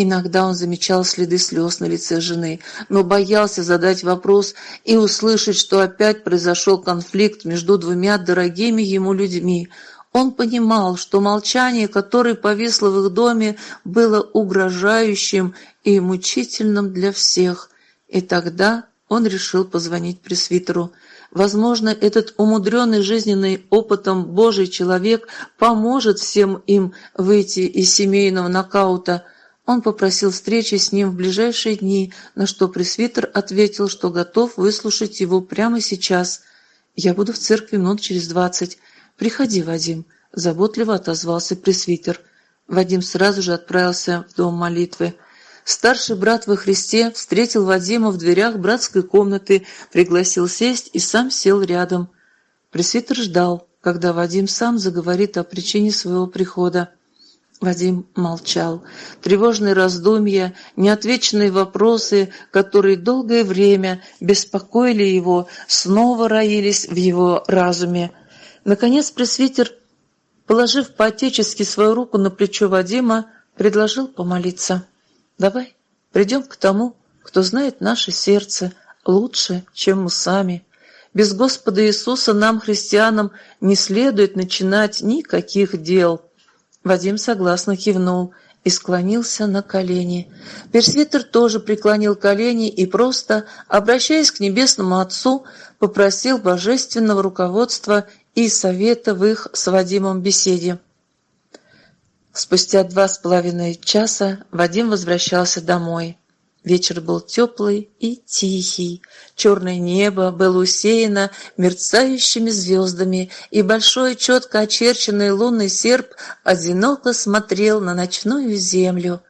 Иногда он замечал следы слез на лице жены, но боялся задать вопрос и услышать, что опять произошел конфликт между двумя дорогими ему людьми. Он понимал, что молчание, которое повисло в их доме, было угрожающим и мучительным для всех. И тогда он решил позвонить пресвитеру. Возможно, этот умудренный жизненным опытом Божий человек поможет всем им выйти из семейного нокаута – он попросил встречи с ним в ближайшие дни, на что пресвитер ответил, что готов выслушать его прямо сейчас. «Я буду в церкви минут через двадцать. Приходи, Вадим», – заботливо отозвался пресвитер. Вадим сразу же отправился в дом молитвы. Старший брат во Христе встретил Вадима в дверях братской комнаты, пригласил сесть и сам сел рядом. Пресвитер ждал, когда Вадим сам заговорит о причине своего прихода. Вадим молчал. Тревожные раздумья, неотвеченные вопросы, которые долгое время беспокоили его, снова роились в его разуме. Наконец пресвитер, положив по-отечески свою руку на плечо Вадима, предложил помолиться. «Давай придем к тому, кто знает наше сердце лучше, чем мы сами. Без Господа Иисуса нам, христианам, не следует начинать никаких дел». Вадим согласно кивнул и склонился на колени. Персвитер тоже преклонил колени и просто, обращаясь к Небесному Отцу, попросил божественного руководства и совета в их с Вадимом беседе. Спустя два с половиной часа Вадим возвращался домой. Вечер был теплый и тихий. Черное небо было усеяно мерцающими звездами, и большой четко очерченный лунный серп одиноко смотрел на ночную землю.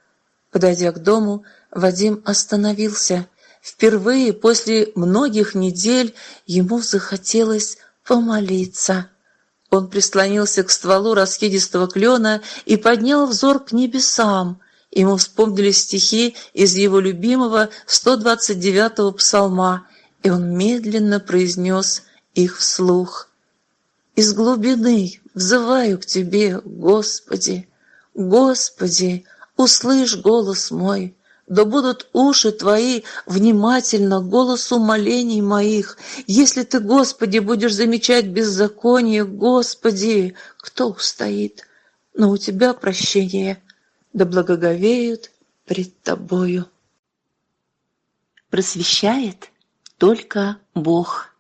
Подойдя к дому, Вадим остановился. Впервые после многих недель ему захотелось помолиться. Он прислонился к стволу раскидистого клена и поднял взор к небесам – Ему вспомнились стихи из его любимого 129-го псалма, и он медленно произнес их вслух. «Из глубины взываю к Тебе, Господи! Господи, услышь голос мой!» Да будут уши Твои внимательно голосу молений моих. Если Ты, Господи, будешь замечать беззаконие, Господи, кто устоит? Но у Тебя прощение да благоговеют пред Тобою. Просвещает только Бог.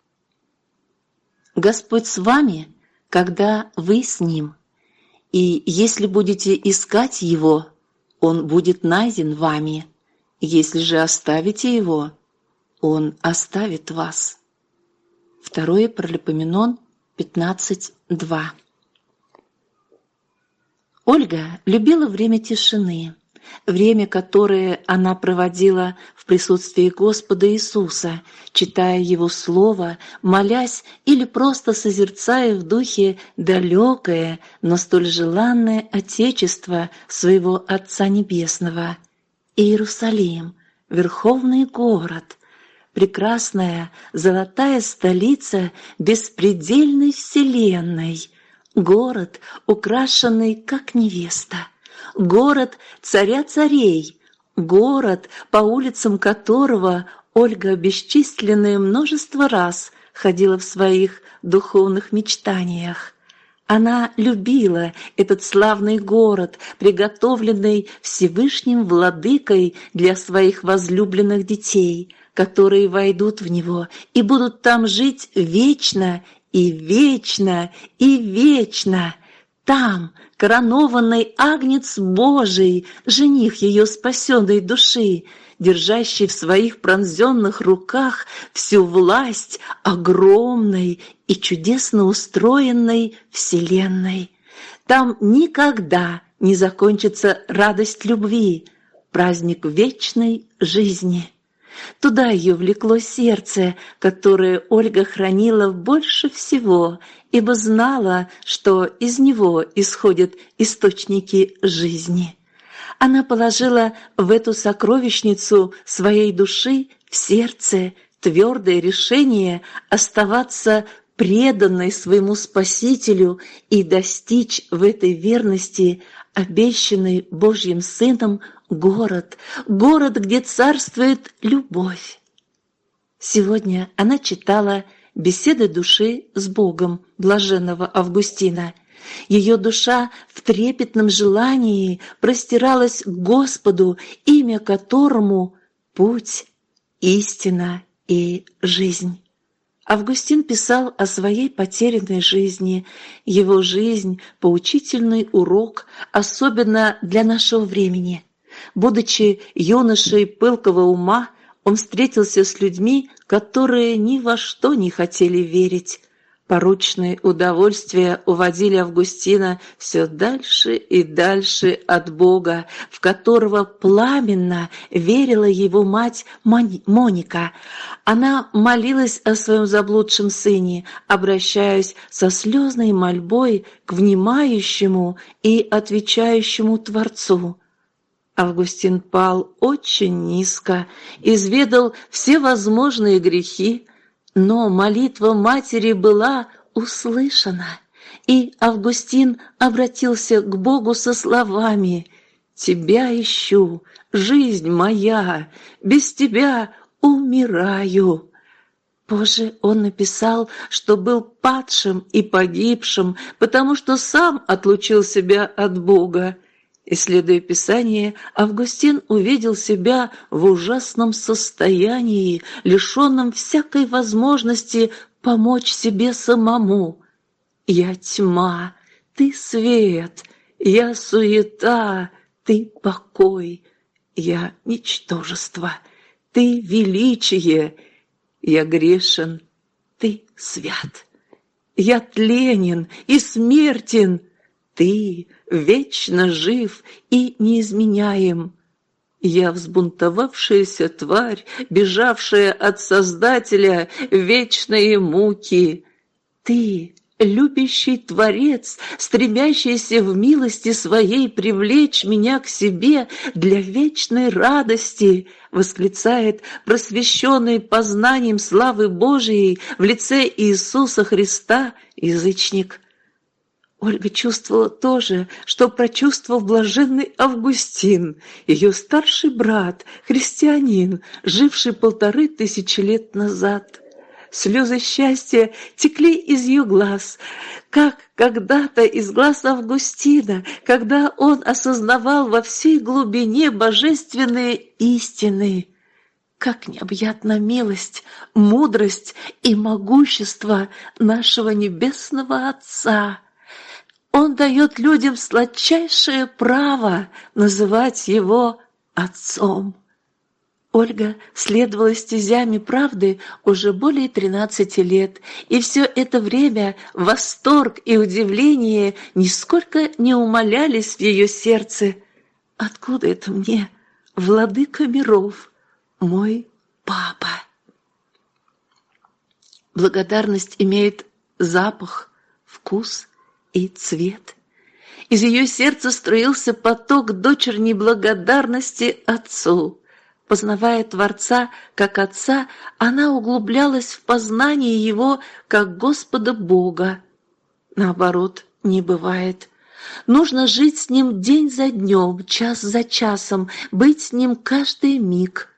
Господь с вами, когда вы с Ним, и если будете искать Его, Он будет найден вами, если же оставите Его, Он оставит вас. Второе Паралипоменон 15.2 Ольга любила время тишины, время, которое она проводила в присутствии Господа Иисуса, читая Его Слово, молясь или просто созерцая в духе далекое, но столь желанное Отечество своего Отца Небесного. Иерусалим, верховный город, прекрасная золотая столица беспредельной вселенной — Город, украшенный как невеста. Город царя царей. Город, по улицам которого Ольга бесчисленное множество раз ходила в своих духовных мечтаниях. Она любила этот славный город, приготовленный Всевышним Владыкой для своих возлюбленных детей, которые войдут в него и будут там жить вечно и вечно и вечно. Там коронованный Агнец Божий, жених ее спасенной души, держащий в своих пронзенных руках всю власть огромной и чудесно устроенной Вселенной. Там никогда не закончится радость любви, праздник вечной жизни. Туда ее влекло сердце, которое Ольга хранила больше всего, ибо знала, что из него исходят источники жизни. Она положила в эту сокровищницу своей души в сердце твердое решение оставаться преданной своему Спасителю и достичь в этой верности обещанный Божьим Сыном город, город, где царствует любовь. Сегодня она читала «Беседы души с Богом» блаженного Августина – ее душа в трепетном желании простиралась к Господу, имя которому – путь, истина и жизнь. Августин писал о своей потерянной жизни. Его жизнь – поучительный урок, особенно для нашего времени. Будучи юношей пылкого ума, он встретился с людьми, которые ни во что не хотели верить. Поручные удовольствия уводили Августина все дальше и дальше от Бога, в которого пламенно верила его мать Моника. Она молилась о своем заблудшем сыне, обращаясь со слезной мольбой к внимающему и отвечающему Творцу. Августин пал очень низко, изведал все возможные грехи, но молитва матери была услышана, и Августин обратился к Богу со словами «Тебя ищу, жизнь моя, без тебя умираю». Позже он написал, что был падшим и погибшим, потому что сам отлучил себя от Бога. Исследуя Писание, Августин увидел себя в ужасном состоянии, лишенном всякой возможности помочь себе самому. «Я тьма, ты свет, я суета, ты покой, я ничтожество, ты величие, я грешен, ты свят, я тленен и смертен, ты вечно жив и неизменяем. Я взбунтовавшаяся тварь, бежавшая от Создателя вечные муки. Ты, любящий Творец, стремящийся в милости своей привлечь меня к себе для вечной радости, восклицает просвещенный познанием славы Божией в лице Иисуса Христа язычник – Ольга чувствовала то же, что прочувствовал блаженный Августин, ее старший брат, христианин, живший полторы тысячи лет назад. Слезы счастья текли из ее глаз, как когда-то из глаз Августина, когда он осознавал во всей глубине божественные истины. Как необъятна милость, мудрость и могущество нашего Небесного Отца! Он дает людям сладчайшее право называть его отцом. Ольга следовала стезями правды уже более тринадцати лет, и все это время восторг и удивление нисколько не умолялись в ее сердце. Откуда это мне, владыка миров, мой папа? Благодарность имеет запах, вкус и цвет. Из ее сердца струился поток дочерней благодарности отцу. Познавая Творца как Отца, она углублялась в познание Его как Господа Бога. Наоборот, не бывает. Нужно жить с Ним день за днем, час за часом, быть с Ним каждый миг.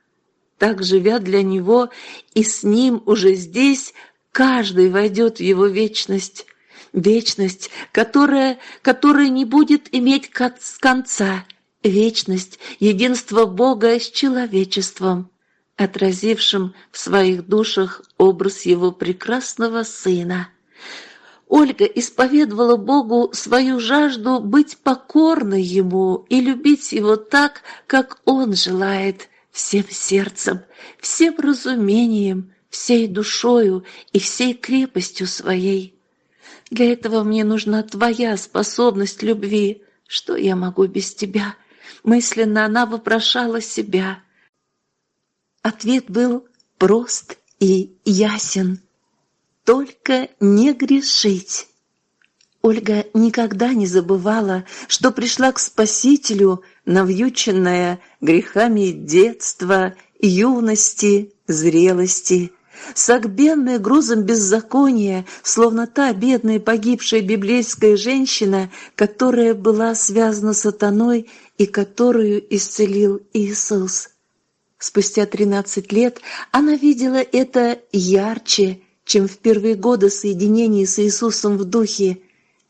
Так, живя для Него и с Ним уже здесь, каждый войдет в Его вечность. Вечность, которая, которая не будет иметь конца, вечность, единство Бога с человечеством, отразившим в своих душах образ Его прекрасного Сына. Ольга исповедовала Богу свою жажду быть покорной Ему и любить Его так, как Он желает, всем сердцем, всем разумением, всей душою и всей крепостью своей. Для этого мне нужна твоя способность любви. Что я могу без тебя? Мысленно она вопрошала себя. Ответ был прост и ясен. Только не грешить. Ольга никогда не забывала, что пришла к Спасителю, навьюченная грехами детства, юности, зрелости, согбенная грузом беззакония, словно та бедная погибшая библейская женщина, которая была связана сатаной и которую исцелил Иисус. Спустя тринадцать лет она видела это ярче, чем в первые годы соединения с Иисусом в духе.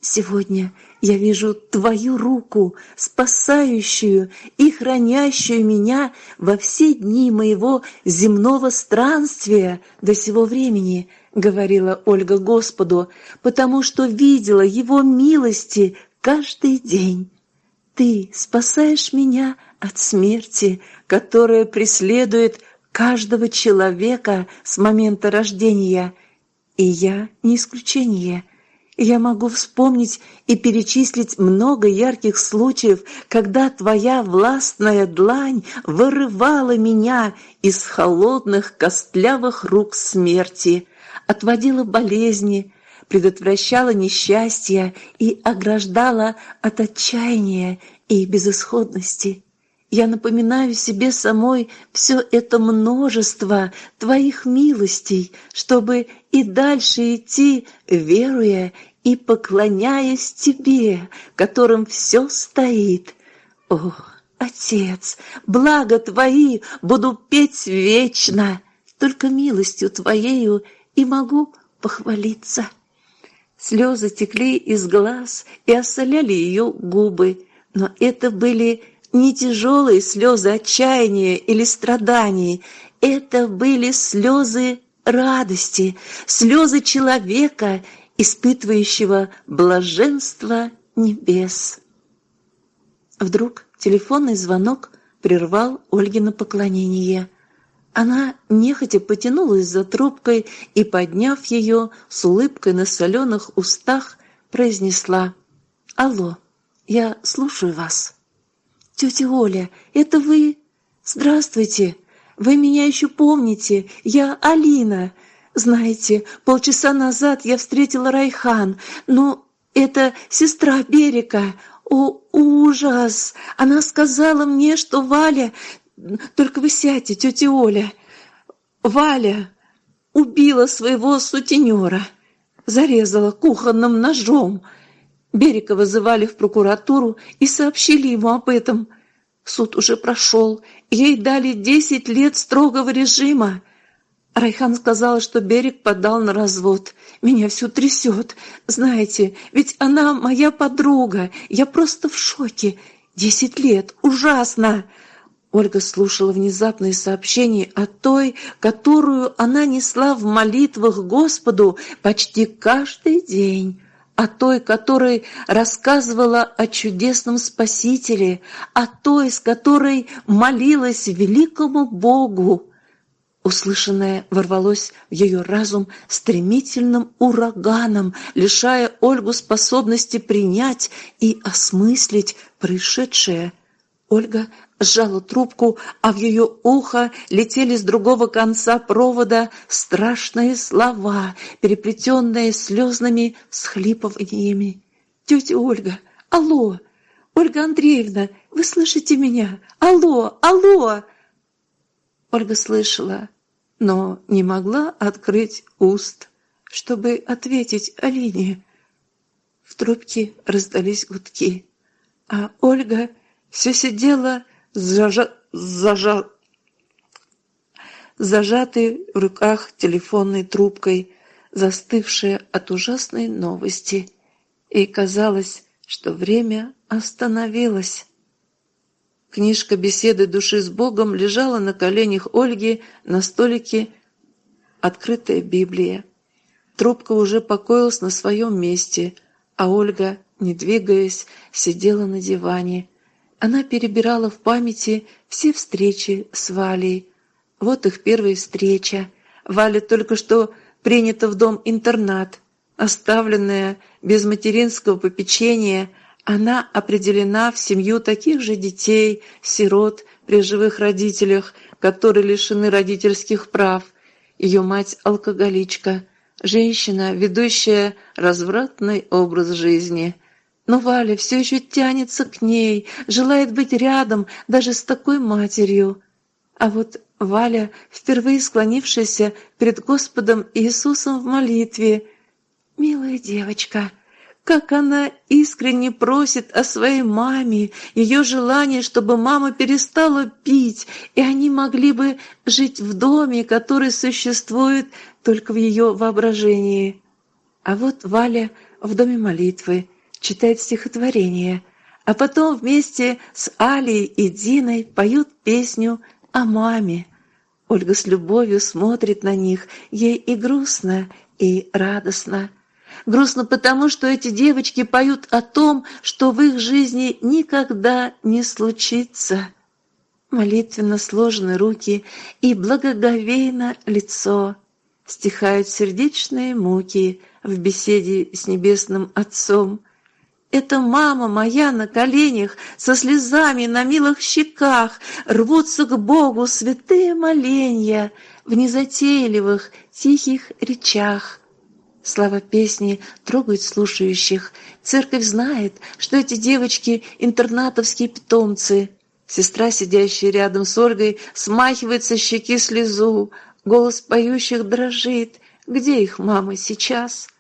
Сегодня я вижу Твою руку, спасающую и хранящую меня во все дни моего земного странствия до сего времени, говорила Ольга Господу, потому что видела Его милости каждый день. Ты спасаешь меня от смерти, которая преследует каждого человека с момента рождения, и я не исключение – я могу вспомнить и перечислить много ярких случаев, когда твоя властная длань вырывала меня из холодных костлявых рук смерти, отводила болезни, предотвращала несчастья и ограждала от отчаяния и безысходности. Я напоминаю себе самой все это множество Твоих милостей, чтобы и дальше идти, веруя и поклоняясь Тебе, которым все стоит. О, Отец, благо Твои буду петь вечно, только милостью Твоею и могу похвалиться. Слезы текли из глаз и осоляли ее губы, но это были не тяжелые слезы отчаяния или страданий, это были слезы радости, слезы человека, испытывающего блаженство небес. Вдруг телефонный звонок прервал Ольгино поклонение. Она нехотя потянулась за трубкой и, подняв ее, с улыбкой на соленых устах, произнесла «Алло, я слушаю вас». «Тетя Оля, это вы? Здравствуйте! Вы меня еще помните? Я Алина. Знаете, полчаса назад я встретила Райхан, но это сестра Берека. О, ужас! Она сказала мне, что Валя... Только вы сядьте, тетя Оля. Валя убила своего сутенера, зарезала кухонным ножом. Берека вызывали в прокуратуру и сообщили ему об этом. Суд уже прошел, ей дали десять лет строгого режима. Райхан сказала, что берег подал на развод. Меня все трясет. Знаете, ведь она моя подруга. Я просто в шоке. Десять лет. Ужасно!» Ольга слушала внезапные сообщения о той, которую она несла в молитвах Господу почти каждый день, о той, которой рассказывала о чудесном Спасителе, о той, с которой молилась великому Богу. Услышанное ворвалось в ее разум стремительным ураганом, лишая Ольгу способности принять и осмыслить происшедшее. Ольга сжала трубку, а в ее ухо летели с другого конца провода страшные слова, переплетенные слезными схлипываниями. «Тетя Ольга! Алло! Ольга Андреевна, вы слышите меня? Алло! Алло!» Ольга слышала, но не могла открыть уст, чтобы ответить Алине. В трубке раздались гудки, а Ольга все сидела зажа... зажа... зажатой в руках телефонной трубкой, застывшая от ужасной новости. И казалось, что время остановилось. Книжка беседы души с Богом лежала на коленях Ольги на столике открытая Библия. Трубка уже покоилась на своем месте, а Ольга, не двигаясь, сидела на диване. Она перебирала в памяти все встречи с Валей. Вот их первая встреча. Валя только что принята в дом-интернат. Оставленная без материнского попечения, она определена в семью таких же детей, сирот при живых родителях, которые лишены родительских прав. Ее мать – алкоголичка, женщина, ведущая развратный образ жизни. Но Валя все еще тянется к ней, желает быть рядом даже с такой матерью. А вот Валя, впервые склонившаяся перед Господом Иисусом в молитве. «Милая девочка», как она искренне просит о своей маме, ее желание, чтобы мама перестала пить, и они могли бы жить в доме, который существует только в ее воображении. А вот Валя в доме молитвы читает стихотворение, а потом вместе с Алей и Диной поют песню о маме. Ольга с любовью смотрит на них, ей и грустно, и радостно. Грустно потому, что эти девочки поют о том, что в их жизни никогда не случится. Молитвенно сложены руки и благоговейно лицо. Стихают сердечные муки в беседе с Небесным Отцом. Это мама моя на коленях, со слезами на милых щеках, рвутся к Богу святые моленья в незатейливых тихих речах. Слова песни трогают слушающих. Церковь знает, что эти девочки — интернатовские питомцы. Сестра, сидящая рядом с Ольгой, смахивает со щеки слезу. Голос поющих дрожит. Где их мама сейчас? —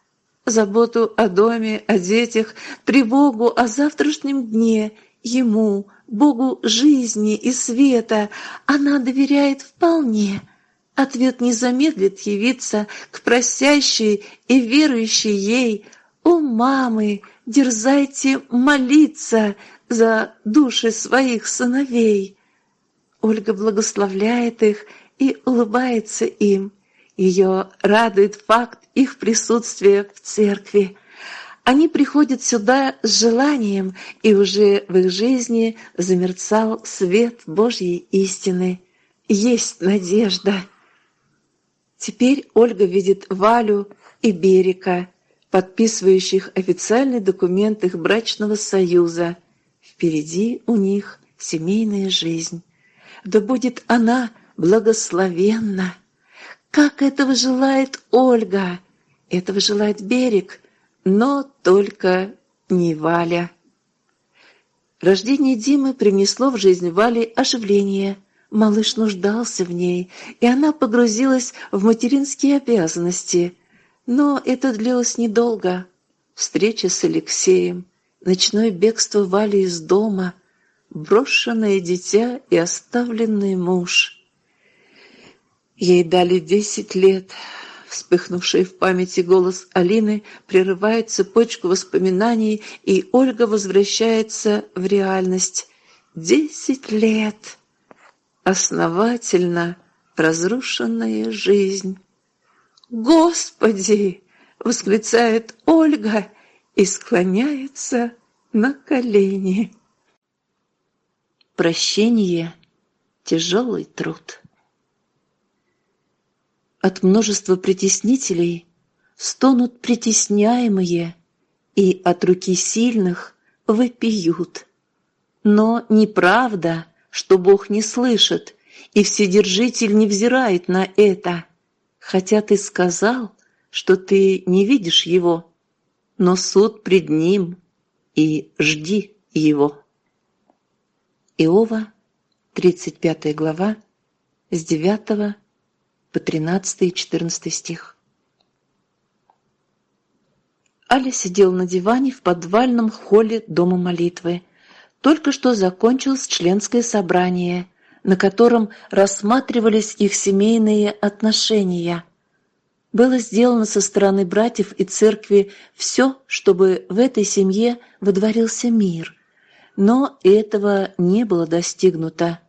заботу о доме, о детях, тревогу о завтрашнем дне, ему, Богу жизни и света, она доверяет вполне. Ответ не замедлит явиться к просящей и верующей ей. «О, мамы, дерзайте молиться за души своих сыновей!» Ольга благословляет их и улыбается им. Ее радует факт их присутствия в церкви. Они приходят сюда с желанием, и уже в их жизни замерцал свет Божьей истины. Есть надежда. Теперь Ольга видит Валю и Берика, подписывающих официальный документ их брачного союза. Впереди у них семейная жизнь. Да будет она благословенна! Как этого желает Ольга! Этого желает берег, но только не Валя. Рождение Димы принесло в жизнь Вали оживление. Малыш нуждался в ней, и она погрузилась в материнские обязанности. Но это длилось недолго. Встреча с Алексеем, ночное бегство Вали из дома, брошенное дитя и оставленный муж — Ей дали десять лет. Вспыхнувший в памяти голос Алины прерывает цепочку воспоминаний, и Ольга возвращается в реальность. Десять лет. Основательно разрушенная жизнь. «Господи!» — восклицает Ольга и склоняется на колени. Прощение — тяжелый труд. От множества притеснителей стонут притесняемые, и от руки сильных выпьют. Но неправда, что Бог не слышит, и Вседержитель не взирает на это. Хотя ты сказал, что ты не видишь его, но суд пред ним, и жди его. Иова, 35 глава, с 9 по 13 и 14 стих. Аля сидел на диване в подвальном холле Дома молитвы. Только что закончилось членское собрание, на котором рассматривались их семейные отношения. Было сделано со стороны братьев и церкви все, чтобы в этой семье водворился мир. Но этого не было достигнуто.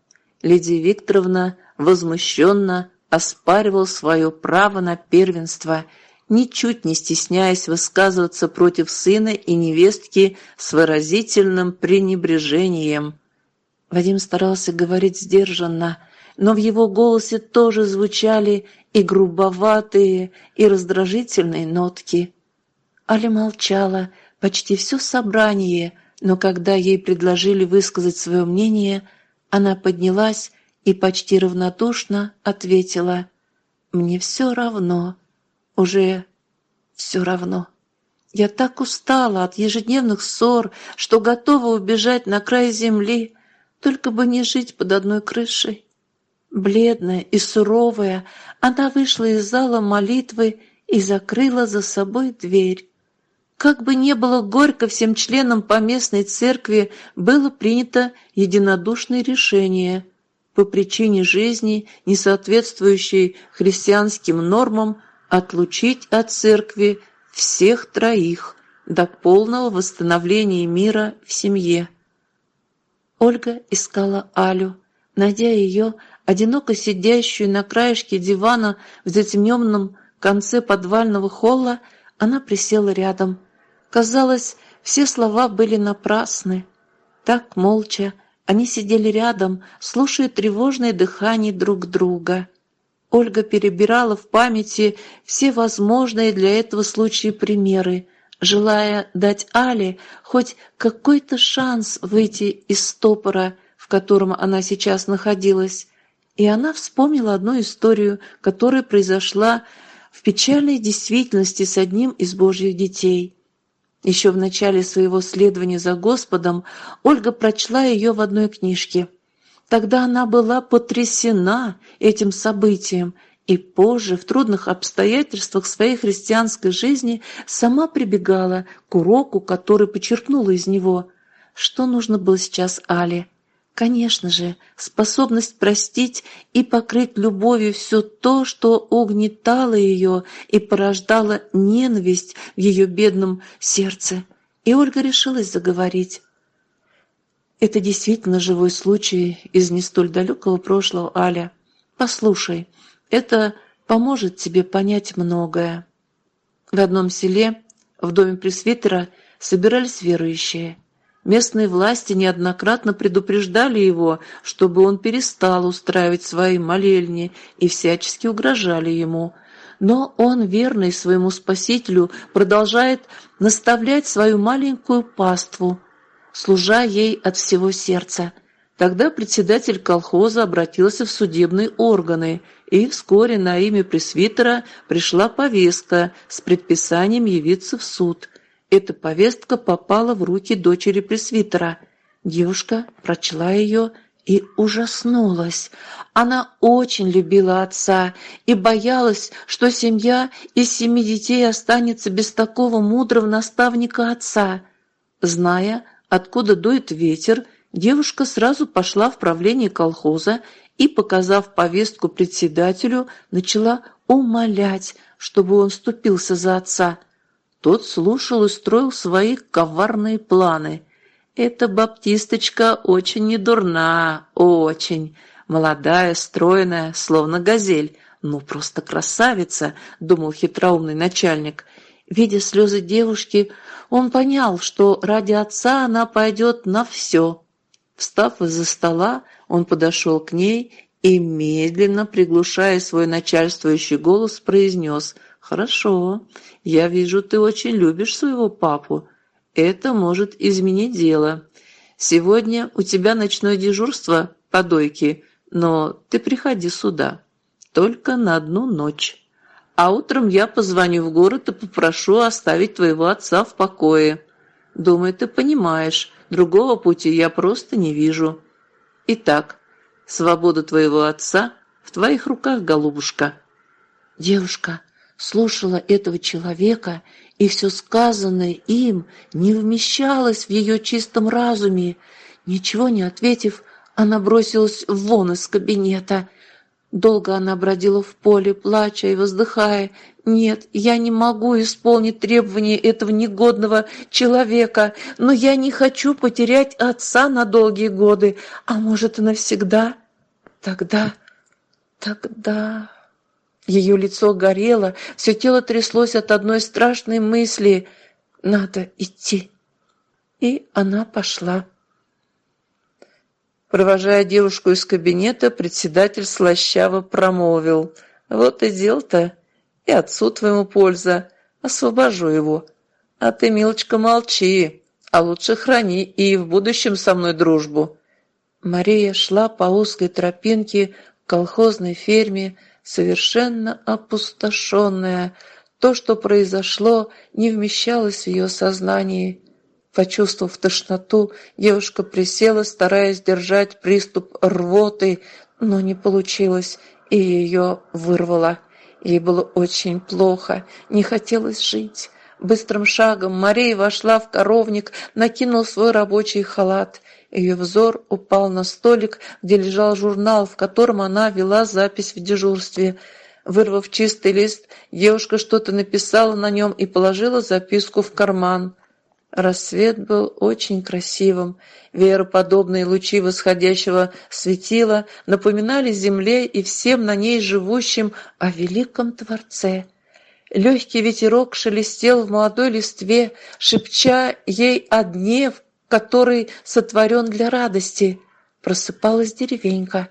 Лидия Викторовна возмущенно оспаривал свое право на первенство, ничуть не стесняясь высказываться против сына и невестки с выразительным пренебрежением. Вадим старался говорить сдержанно, но в его голосе тоже звучали и грубоватые, и раздражительные нотки. Аля молчала почти все собрание, но когда ей предложили высказать свое мнение, она поднялась и почти равнодушно ответила «Мне все равно, уже все равно». Я так устала от ежедневных ссор, что готова убежать на край земли, только бы не жить под одной крышей. Бледная и суровая, она вышла из зала молитвы и закрыла за собой дверь. Как бы не было горько всем членам поместной церкви, было принято единодушное решение по причине жизни, не соответствующей христианским нормам, отлучить от церкви всех троих до полного восстановления мира в семье. Ольга искала Алю, найдя ее, одиноко сидящую на краешке дивана в затемненном конце подвального холла, она присела рядом. Казалось, все слова были напрасны. Так молча они сидели рядом, слушая тревожное дыхание друг друга. Ольга перебирала в памяти все возможные для этого случая примеры, желая дать Але хоть какой-то шанс выйти из стопора, в котором она сейчас находилась. И она вспомнила одну историю, которая произошла в печальной действительности с одним из Божьих детей – еще в начале своего следования за Господом Ольга прочла ее в одной книжке. Тогда она была потрясена этим событием и позже, в трудных обстоятельствах своей христианской жизни, сама прибегала к уроку, который почерпнула из него. Что нужно было сейчас Але? Конечно же, способность простить и покрыть любовью все то, что угнетало ее и порождало ненависть в ее бедном сердце. И Ольга решилась заговорить. Это действительно живой случай из не столь далекого прошлого, Аля. Послушай, это поможет тебе понять многое. В одном селе, в доме пресвитера, собирались верующие. Местные власти неоднократно предупреждали его, чтобы он перестал устраивать свои молельни и всячески угрожали ему. Но он, верный своему спасителю, продолжает наставлять свою маленькую паству, служа ей от всего сердца. Тогда председатель колхоза обратился в судебные органы, и вскоре на имя пресвитера пришла повестка с предписанием явиться в суд – эта повестка попала в руки дочери пресвитера. Девушка прочла ее и ужаснулась. Она очень любила отца и боялась, что семья из семи детей останется без такого мудрого наставника отца. Зная, откуда дует ветер, девушка сразу пошла в правление колхоза и, показав повестку председателю, начала умолять, чтобы он вступился за отца – тот слушал и строил свои коварные планы. Эта баптисточка очень недурна, очень. Молодая, стройная, словно газель. Ну, просто красавица, думал хитроумный начальник. Видя слезы девушки, он понял, что ради отца она пойдет на все. Встав из-за стола, он подошел к ней и, медленно, приглушая свой начальствующий голос, произнес «Хорошо, я вижу, ты очень любишь своего папу. Это может изменить дело. Сегодня у тебя ночное дежурство по дойке, но ты приходи сюда. Только на одну ночь. А утром я позвоню в город и попрошу оставить твоего отца в покое. Думаю, ты понимаешь, другого пути я просто не вижу. Итак, свобода твоего отца в твоих руках, голубушка. Девушка, слушала этого человека, и все сказанное им не вмещалось в ее чистом разуме. Ничего не ответив, она бросилась вон из кабинета. Долго она бродила в поле, плача и воздыхая, Нет, я не могу исполнить требования этого негодного человека, но я не хочу потерять отца на долгие годы, а может и навсегда. Тогда, тогда... Ее лицо горело, все тело тряслось от одной страшной мысли «надо идти». И она пошла. Провожая девушку из кабинета, председатель слащаво промолвил «Вот и дел-то, и отцу твоему польза, освобожу его. А ты, милочка, молчи, а лучше храни и в будущем со мной дружбу». Мария шла по узкой тропинке к колхозной ферме, совершенно опустошенная. То, что произошло, не вмещалось в ее сознании. Почувствовав тошноту, девушка присела, стараясь держать приступ рвоты, но не получилось, и ее вырвало. Ей было очень плохо, не хотелось жить. Быстрым шагом Мария вошла в коровник, накинул свой рабочий халат. Ее взор упал на столик, где лежал журнал, в котором она вела запись в дежурстве. Вырвав чистый лист, девушка что-то написала на нем и положила записку в карман. Рассвет был очень красивым. Веероподобные лучи восходящего светила напоминали земле и всем на ней живущим о великом Творце. Легкий ветерок шелестел в молодой листве, шепча ей о дне, который сотворен для радости. Просыпалась деревенька.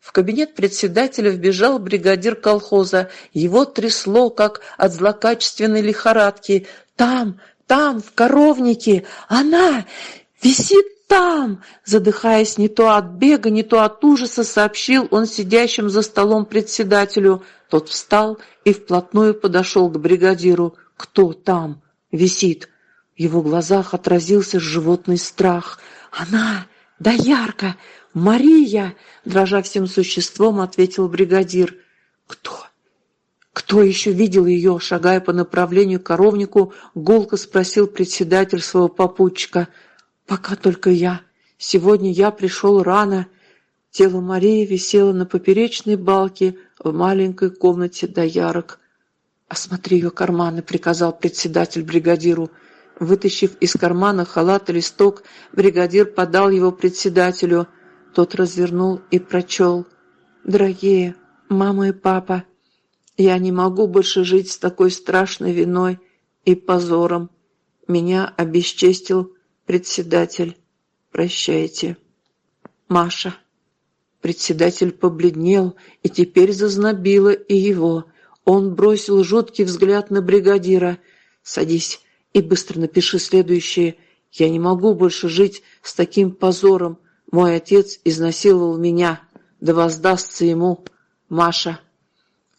В кабинет председателя вбежал бригадир колхоза. Его трясло, как от злокачественной лихорадки. «Там, там, в коровнике, она висит там!» Задыхаясь не то от бега, не то от ужаса, сообщил он сидящим за столом председателю. Тот встал и вплотную подошел к бригадиру. «Кто там?» «Висит. В его глазах отразился животный страх. «Она! Да ярко! Мария!» Дрожа всем существом, ответил бригадир. «Кто? Кто еще видел ее?» Шагая по направлению к коровнику, гулко спросил председатель своего попутчика. «Пока только я. Сегодня я пришел рано». Тело Марии висело на поперечной балке в маленькой комнате до ярок. «Осмотри ее карманы», — приказал председатель бригадиру. Вытащив из кармана халат и листок, бригадир подал его председателю. Тот развернул и прочел. «Дорогие мама и папа, я не могу больше жить с такой страшной виной и позором. Меня обесчестил председатель. Прощайте. Маша». Председатель побледнел, и теперь зазнобило и его. Он бросил жуткий взгляд на бригадира. «Садись, и быстро напиши следующее. Я не могу больше жить с таким позором. Мой отец изнасиловал меня. Да воздастся ему. Маша.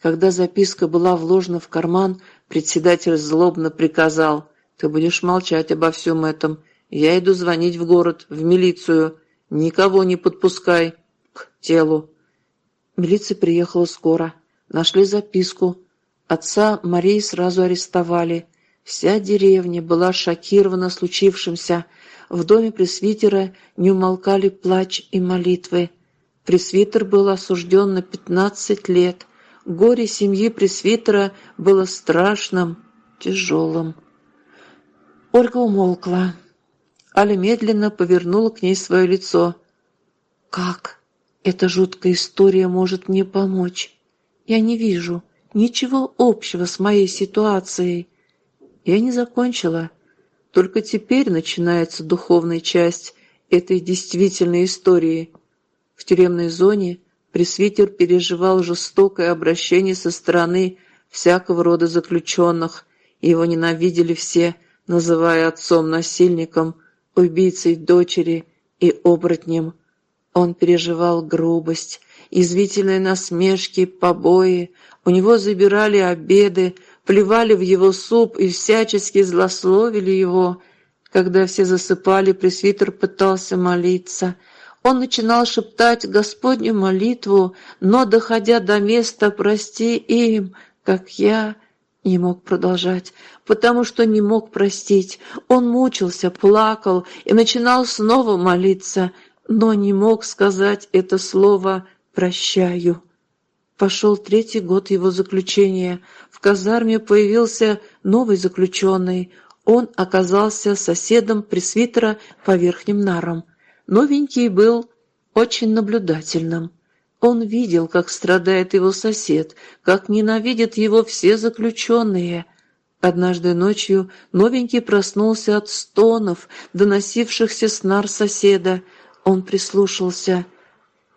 Когда записка была вложена в карман, председатель злобно приказал. Ты будешь молчать обо всем этом. Я иду звонить в город, в милицию. Никого не подпускай к телу. Милиция приехала скоро. Нашли записку. Отца Марии сразу арестовали. Вся деревня была шокирована случившимся. В доме пресвитера не умолкали плач и молитвы. Пресвитер был осужден на пятнадцать лет. Горе семьи пресвитера было страшным, тяжелым. Ольга умолкла. Аля медленно повернула к ней свое лицо. «Как эта жуткая история может мне помочь? Я не вижу ничего общего с моей ситуацией. Я не закончила. Только теперь начинается духовная часть этой действительной истории. В тюремной зоне пресвитер переживал жестокое обращение со стороны всякого рода заключенных. Его ненавидели все, называя отцом-насильником, убийцей дочери и оборотнем. Он переживал грубость, извительные насмешки, побои. У него забирали обеды, плевали в его суп и всячески злословили его. Когда все засыпали, пресвитер пытался молиться. Он начинал шептать Господню молитву, но, доходя до места «Прости им, как я», не мог продолжать, потому что не мог простить. Он мучился, плакал и начинал снова молиться, но не мог сказать это слово «прощаю». Пошел третий год его заключения. В казарме появился новый заключенный. Он оказался соседом пресвитера по верхним нарам. Новенький был очень наблюдательным. Он видел, как страдает его сосед, как ненавидят его все заключенные. Однажды ночью новенький проснулся от стонов, доносившихся с нар соседа. Он прислушался.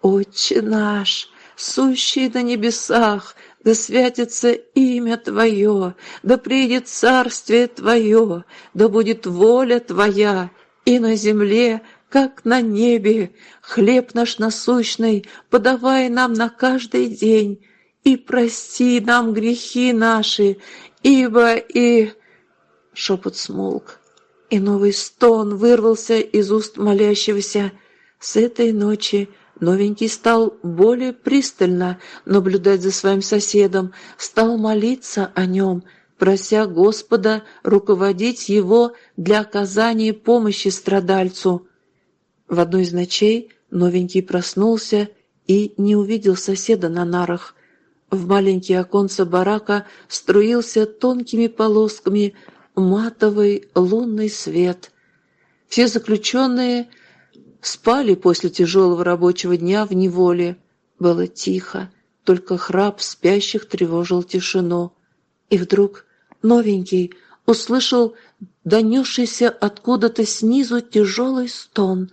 «Отче наш, сущий на небесах, да святится имя Твое, да придет царствие Твое, да будет воля Твоя и на земле, как на небе. Хлеб наш насущный подавай нам на каждый день, и прости нам грехи наши, ибо и...» Шепот смолк, и новый стон вырвался из уст молящегося. С этой ночи Новенький стал более пристально наблюдать за своим соседом, стал молиться о нем, прося Господа руководить его для оказания помощи страдальцу. В одной из ночей новенький проснулся и не увидел соседа на нарах. В маленькие оконца барака струился тонкими полосками матовый лунный свет. Все заключенные Спали после тяжелого рабочего дня в неволе. Было тихо, только храп спящих тревожил тишину. И вдруг новенький услышал донесшийся откуда-то снизу тяжелый стон.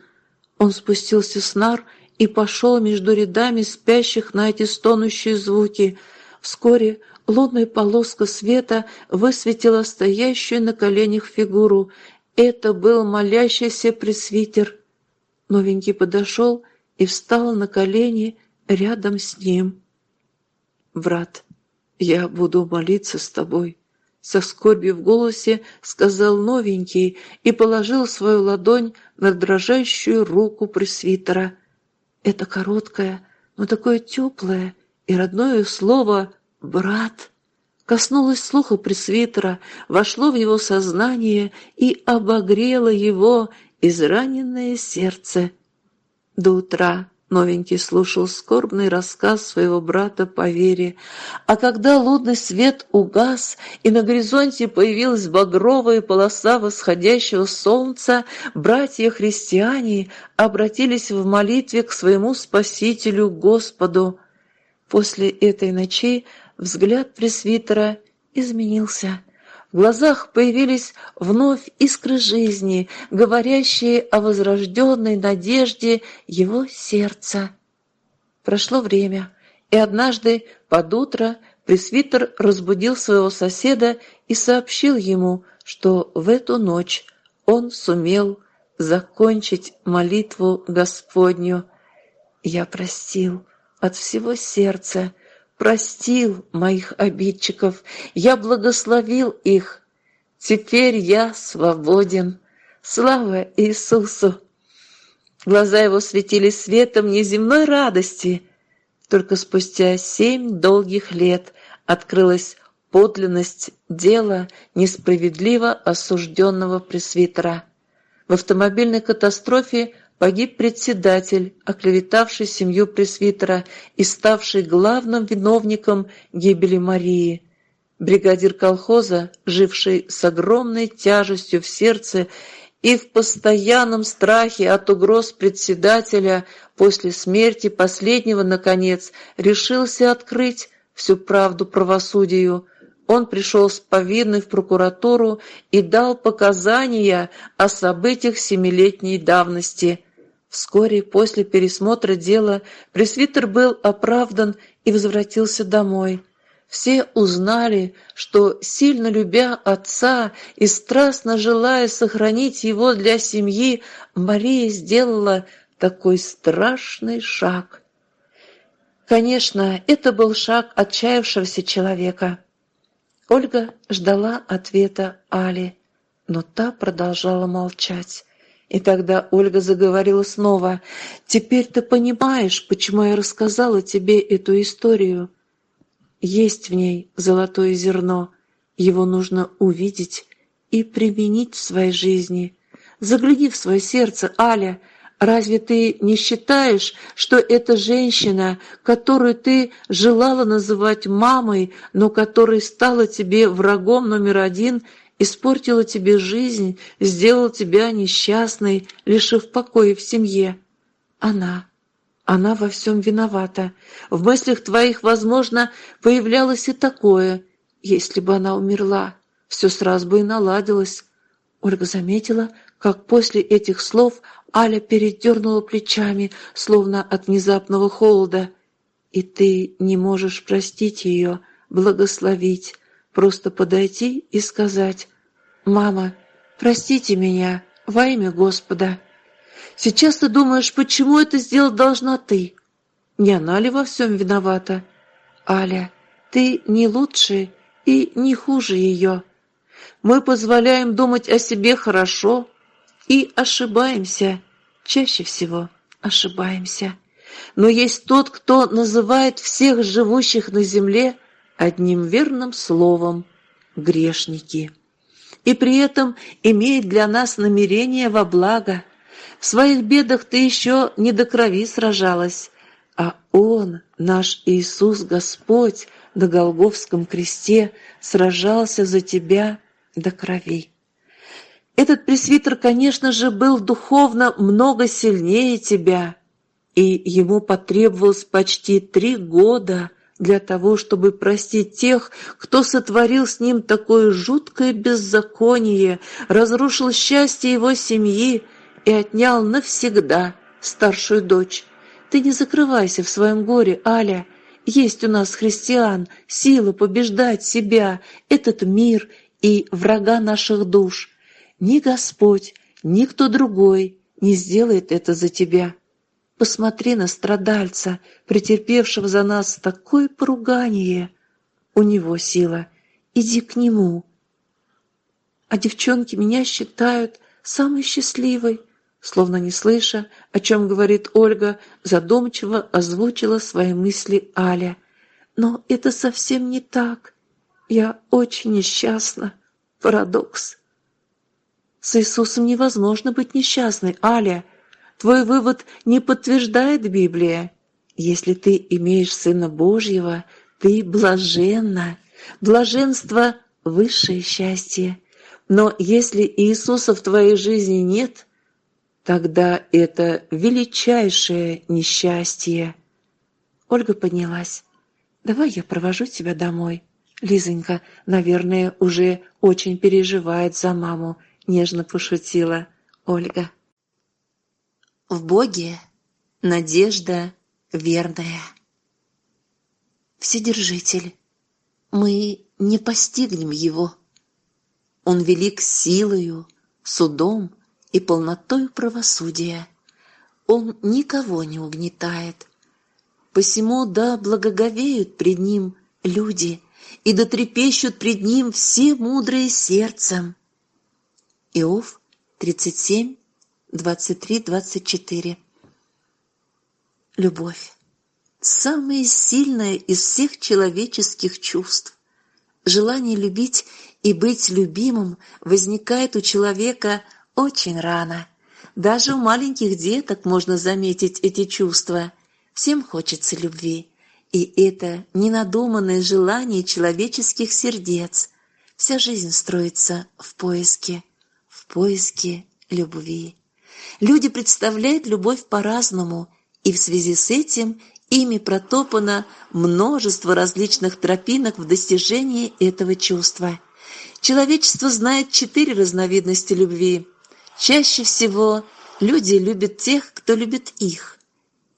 Он спустился с нар и пошел между рядами спящих на эти стонущие звуки. Вскоре лунная полоска света высветила стоящую на коленях фигуру. Это был молящийся пресвитер. Новенький подошел и встал на колени рядом с ним. «Брат, я буду молиться с тобой», — со скорбью в голосе сказал новенький и положил свою ладонь на дрожащую руку пресвитера. Это короткое, но такое теплое и родное слово «брат» коснулось слуха пресвитера, вошло в его сознание и обогрело его израненное сердце. До утра новенький слушал скорбный рассказ своего брата по вере, а когда лунный свет угас и на горизонте появилась багровая полоса восходящего солнца, братья-христиане обратились в молитве к своему Спасителю Господу. После этой ночи взгляд пресвитера изменился – в глазах появились вновь искры жизни, говорящие о возрожденной надежде его сердца. Прошло время, и однажды под утро пресвитер разбудил своего соседа и сообщил ему, что в эту ночь он сумел закончить молитву Господню. «Я простил от всего сердца простил моих обидчиков, я благословил их. Теперь я свободен. Слава Иисусу! Глаза его светились светом неземной радости. Только спустя семь долгих лет открылась подлинность дела несправедливо осужденного пресвитера. В автомобильной катастрофе погиб председатель, оклеветавший семью пресвитера и ставший главным виновником гибели Марии. Бригадир колхоза, живший с огромной тяжестью в сердце и в постоянном страхе от угроз председателя, после смерти последнего, наконец, решился открыть всю правду правосудию. Он пришел с повинной в прокуратуру и дал показания о событиях семилетней давности. Вскоре после пересмотра дела пресвитер был оправдан и возвратился домой. Все узнали, что, сильно любя отца и страстно желая сохранить его для семьи, Мария сделала такой страшный шаг. Конечно, это был шаг отчаявшегося человека. Ольга ждала ответа Али, но та продолжала молчать. И тогда Ольга заговорила снова. «Теперь ты понимаешь, почему я рассказала тебе эту историю? Есть в ней золотое зерно. Его нужно увидеть и применить в своей жизни. Загляни в свое сердце, Аля. Разве ты не считаешь, что эта женщина, которую ты желала называть мамой, но которая стала тебе врагом номер один, испортила тебе жизнь, сделала тебя несчастной, лишив покоя в семье? Она. Она во всем виновата. В мыслях твоих, возможно, появлялось и такое. Если бы она умерла, все сразу бы и наладилось. Ольга заметила, как после этих слов Аля передернула плечами, словно от внезапного холода. И ты не можешь простить ее, благословить, просто подойти и сказать «Мама, простите меня во имя Господа». Сейчас ты думаешь, почему это сделать должна ты? Не она ли во всем виновата? Аля, ты не лучше и не хуже ее. Мы позволяем думать о себе хорошо и ошибаемся. Чаще всего ошибаемся. Но есть тот, кто называет всех живущих на земле одним верным словом – грешники. И при этом имеет для нас намерение во благо. В своих бедах ты еще не до крови сражалась, а Он, наш Иисус Господь, на Голговском кресте сражался за тебя до крови. Этот пресвитер, конечно же, был духовно много сильнее тебя, и ему потребовалось почти три года для того, чтобы простить тех, кто сотворил с ним такое жуткое беззаконие, разрушил счастье его семьи и отнял навсегда старшую дочь. Ты не закрывайся в своем горе, Аля. Есть у нас христиан сила побеждать себя, этот мир и врага наших душ. Ни Господь, ни кто другой не сделает это за тебя. Посмотри на страдальца, претерпевшего за нас такое поругание. У него сила. Иди к нему. А девчонки меня считают самой счастливой. Словно не слыша, о чем говорит Ольга, задумчиво озвучила свои мысли Аля. Но это совсем не так. Я очень несчастна. Парадокс. С Иисусом невозможно быть несчастной, Аля. Твой вывод не подтверждает Библия. Если ты имеешь Сына Божьего, ты блаженна. Блаженство – высшее счастье. Но если Иисуса в твоей жизни нет, тогда это величайшее несчастье. Ольга поднялась. «Давай я провожу тебя домой». Лизонька, наверное, уже очень переживает за маму нежно пошутила Ольга. В Боге надежда верная. Вседержитель, мы не постигнем Его. Он велик силою, судом и полнотой правосудия. Он никого не угнетает. Посему да благоговеют пред Ним люди, и да трепещут пред Ним все мудрые сердцем. Иов 37, 23, 24. Любовь. Самое сильное из всех человеческих чувств. Желание любить и быть любимым возникает у человека очень рано. Даже у маленьких деток можно заметить эти чувства. Всем хочется любви. И это ненадуманное желание человеческих сердец. Вся жизнь строится в поиске в поиске любви. Люди представляют любовь по-разному, и в связи с этим ими протопано множество различных тропинок в достижении этого чувства. Человечество знает четыре разновидности любви. Чаще всего люди любят тех, кто любит их.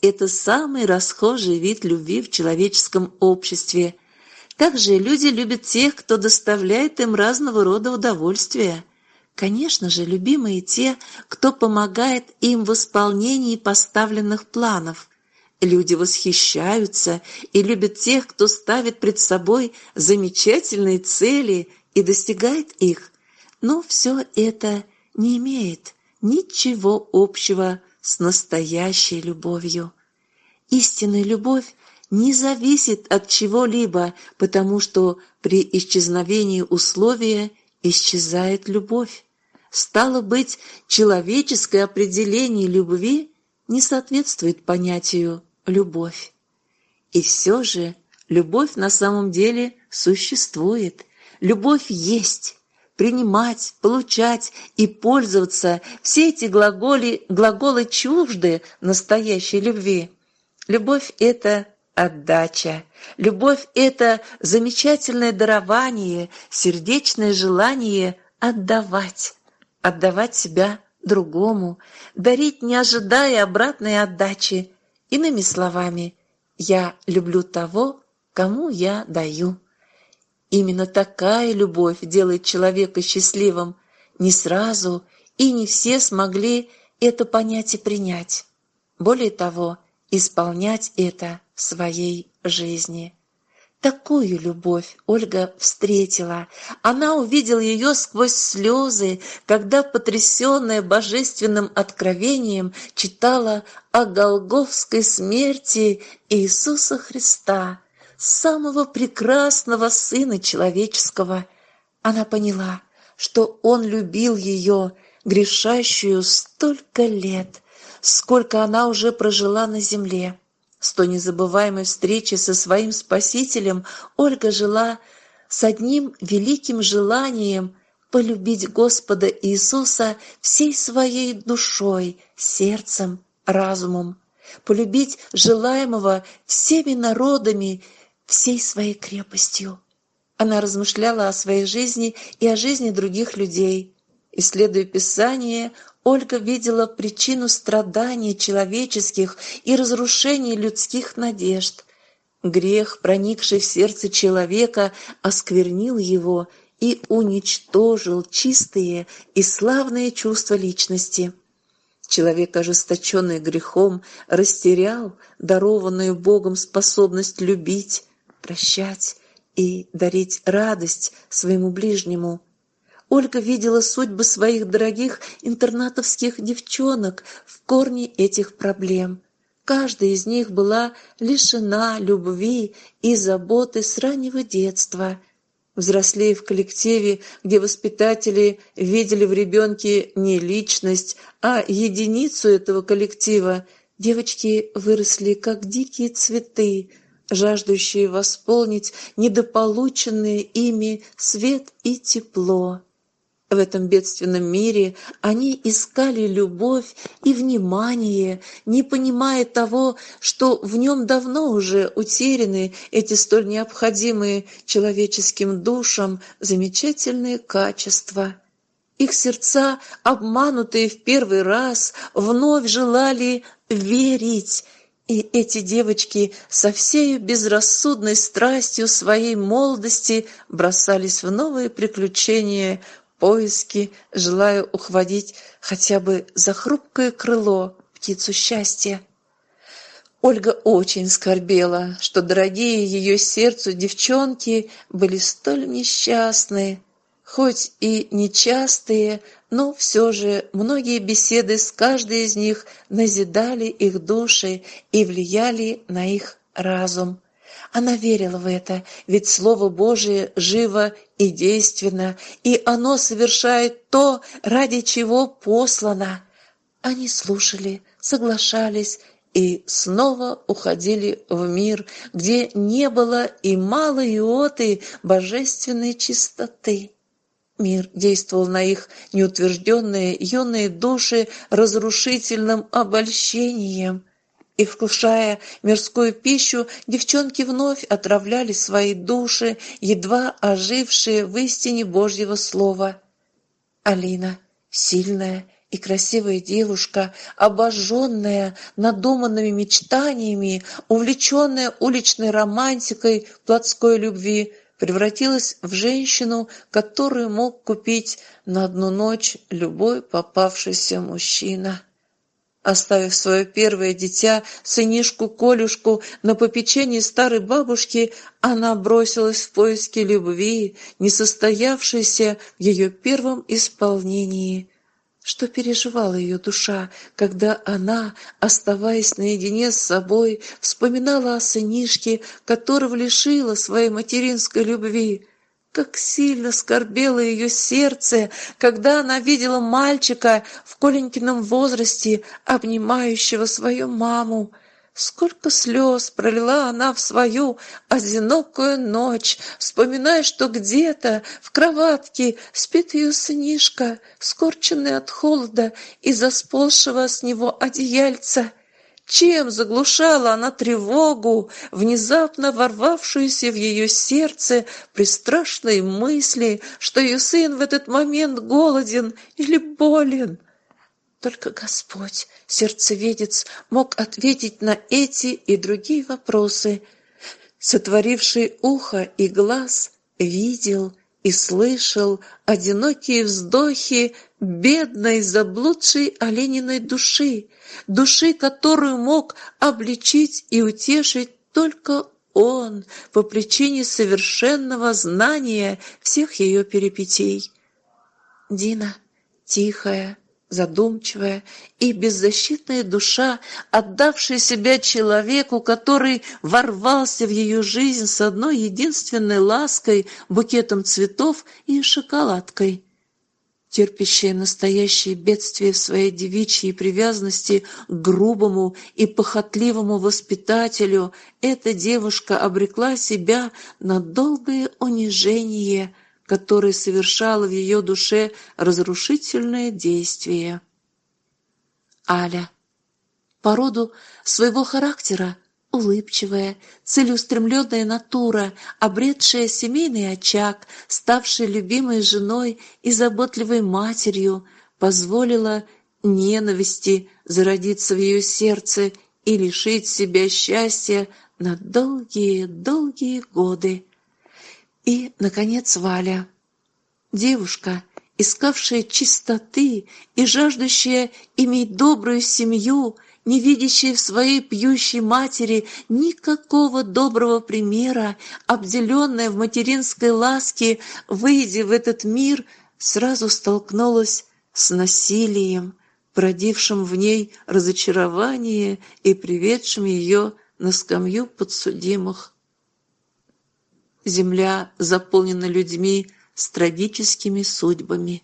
Это самый расхожий вид любви в человеческом обществе. Также люди любят тех, кто доставляет им разного рода удовольствия – Конечно же, любимые те, кто помогает им в исполнении поставленных планов. Люди восхищаются и любят тех, кто ставит пред собой замечательные цели и достигает их. Но все это не имеет ничего общего с настоящей любовью. Истинная любовь не зависит от чего-либо, потому что при исчезновении условия исчезает любовь. Стало быть, человеческое определение любви не соответствует понятию «любовь». И все же любовь на самом деле существует, любовь есть. Принимать, получать и пользоваться – все эти глаголи, глаголы чужды настоящей любви. Любовь – это отдача. Любовь – это замечательное дарование, сердечное желание отдавать, отдавать себя другому, дарить, не ожидая обратной отдачи. Иными словами, я люблю того, кому я даю. Именно такая любовь делает человека счастливым. Не сразу и не все смогли это понять и принять. Более того, исполнять это в своей жизни. Такую любовь Ольга встретила. Она увидела ее сквозь слезы, когда, потрясенная божественным откровением, читала о Голговской смерти Иисуса Христа, самого прекрасного Сына Человеческого. Она поняла, что Он любил ее, грешащую столько лет, сколько она уже прожила на земле. С той незабываемой встречи со своим Спасителем Ольга жила с одним великим желанием полюбить Господа Иисуса всей своей душой, сердцем, разумом, полюбить желаемого всеми народами, всей своей крепостью. Она размышляла о своей жизни и о жизни других людей. Исследуя Писание, Ольга видела причину страданий человеческих и разрушения людских надежд. Грех, проникший в сердце человека, осквернил его и уничтожил чистые и славные чувства личности. Человек, ожесточенный грехом, растерял дарованную Богом способность любить, прощать и дарить радость своему ближнему. Ольга видела судьбы своих дорогих интернатовских девчонок в корне этих проблем. Каждая из них была лишена любви и заботы с раннего детства. Взрослея в коллективе, где воспитатели видели в ребенке не личность, а единицу этого коллектива, девочки выросли как дикие цветы, жаждущие восполнить недополученные ими свет и тепло. В этом бедственном мире они искали любовь и внимание, не понимая того, что в нем давно уже утеряны эти столь необходимые человеческим душам замечательные качества. Их сердца, обманутые в первый раз, вновь желали верить, и эти девочки со всей безрассудной страстью своей молодости бросались в новые приключения, поиски, желая ухватить хотя бы за хрупкое крыло птицу счастья. Ольга очень скорбела, что дорогие ее сердцу девчонки были столь несчастны, хоть и нечастые, но все же многие беседы с каждой из них назидали их души и влияли на их разум. Она верила в это, ведь Слово Божие живо и действенно, и оно совершает то, ради чего послано. Они слушали, соглашались и снова уходили в мир, где не было и малой иоты божественной чистоты. Мир действовал на их неутвержденные юные души разрушительным обольщением – и, вкушая мирскую пищу, девчонки вновь отравляли свои души, едва ожившие в истине Божьего Слова. Алина, сильная и красивая девушка, обожженная надуманными мечтаниями, увлеченная уличной романтикой плотской любви, превратилась в женщину, которую мог купить на одну ночь любой попавшийся мужчина. Оставив свое первое дитя, сынишку Колюшку, на попечении старой бабушки, она бросилась в поиски любви, не состоявшейся в ее первом исполнении. Что переживала ее душа, когда она, оставаясь наедине с собой, вспоминала о сынишке, которого лишила своей материнской любви, как сильно скорбело ее сердце, когда она видела мальчика в Коленькином возрасте, обнимающего свою маму. Сколько слез пролила она в свою одинокую ночь, вспоминая, что где-то в кроватке спит ее сынишка, скорченный от холода и засползшего с него одеяльца. Чем заглушала она тревогу, внезапно ворвавшуюся в ее сердце при страшной мысли, что ее сын в этот момент голоден или болен? Только Господь, сердцеведец, мог ответить на эти и другие вопросы. Сотворивший ухо и глаз видел и слышал одинокие вздохи бедной заблудшей олениной души, души, которую мог обличить и утешить только он по причине совершенного знания всех ее перипетий. Дина, тихая, задумчивая и беззащитная душа, отдавшая себя человеку, который ворвался в ее жизнь с одной единственной лаской, букетом цветов и шоколадкой. Терпящая настоящее бедствие в своей девичьей привязанности к грубому и похотливому воспитателю, эта девушка обрекла себя на долгое унижение – которое совершало в ее душе разрушительное действие. Аля. По роду своего характера улыбчивая, целеустремленная натура, обретшая семейный очаг, ставшая любимой женой и заботливой матерью, позволила ненависти зародиться в ее сердце и лишить себя счастья на долгие-долгие годы. И, наконец, Валя. Девушка, искавшая чистоты и жаждущая иметь добрую семью, не видящая в своей пьющей матери никакого доброго примера, обделенная в материнской ласке, выйдя в этот мир, сразу столкнулась с насилием, породившим в ней разочарование и приведшим ее на скамью подсудимых. Земля заполнена людьми с трагическими судьбами.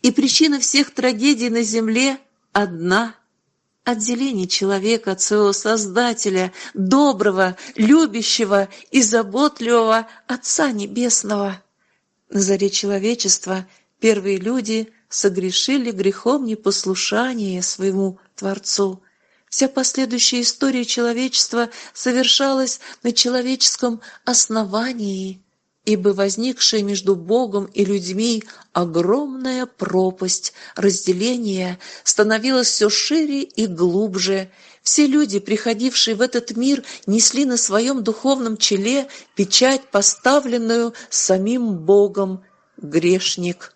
И причина всех трагедий на земле одна – отделение человека от своего Создателя, доброго, любящего и заботливого Отца Небесного. На заре человечества первые люди согрешили грехом непослушания своему Творцу – Вся последующая история человечества совершалась на человеческом основании, ибо возникшая между Богом и людьми огромная пропасть разделения становилась все шире и глубже. Все люди, приходившие в этот мир, несли на своем духовном челе печать, поставленную самим Богом, грешник.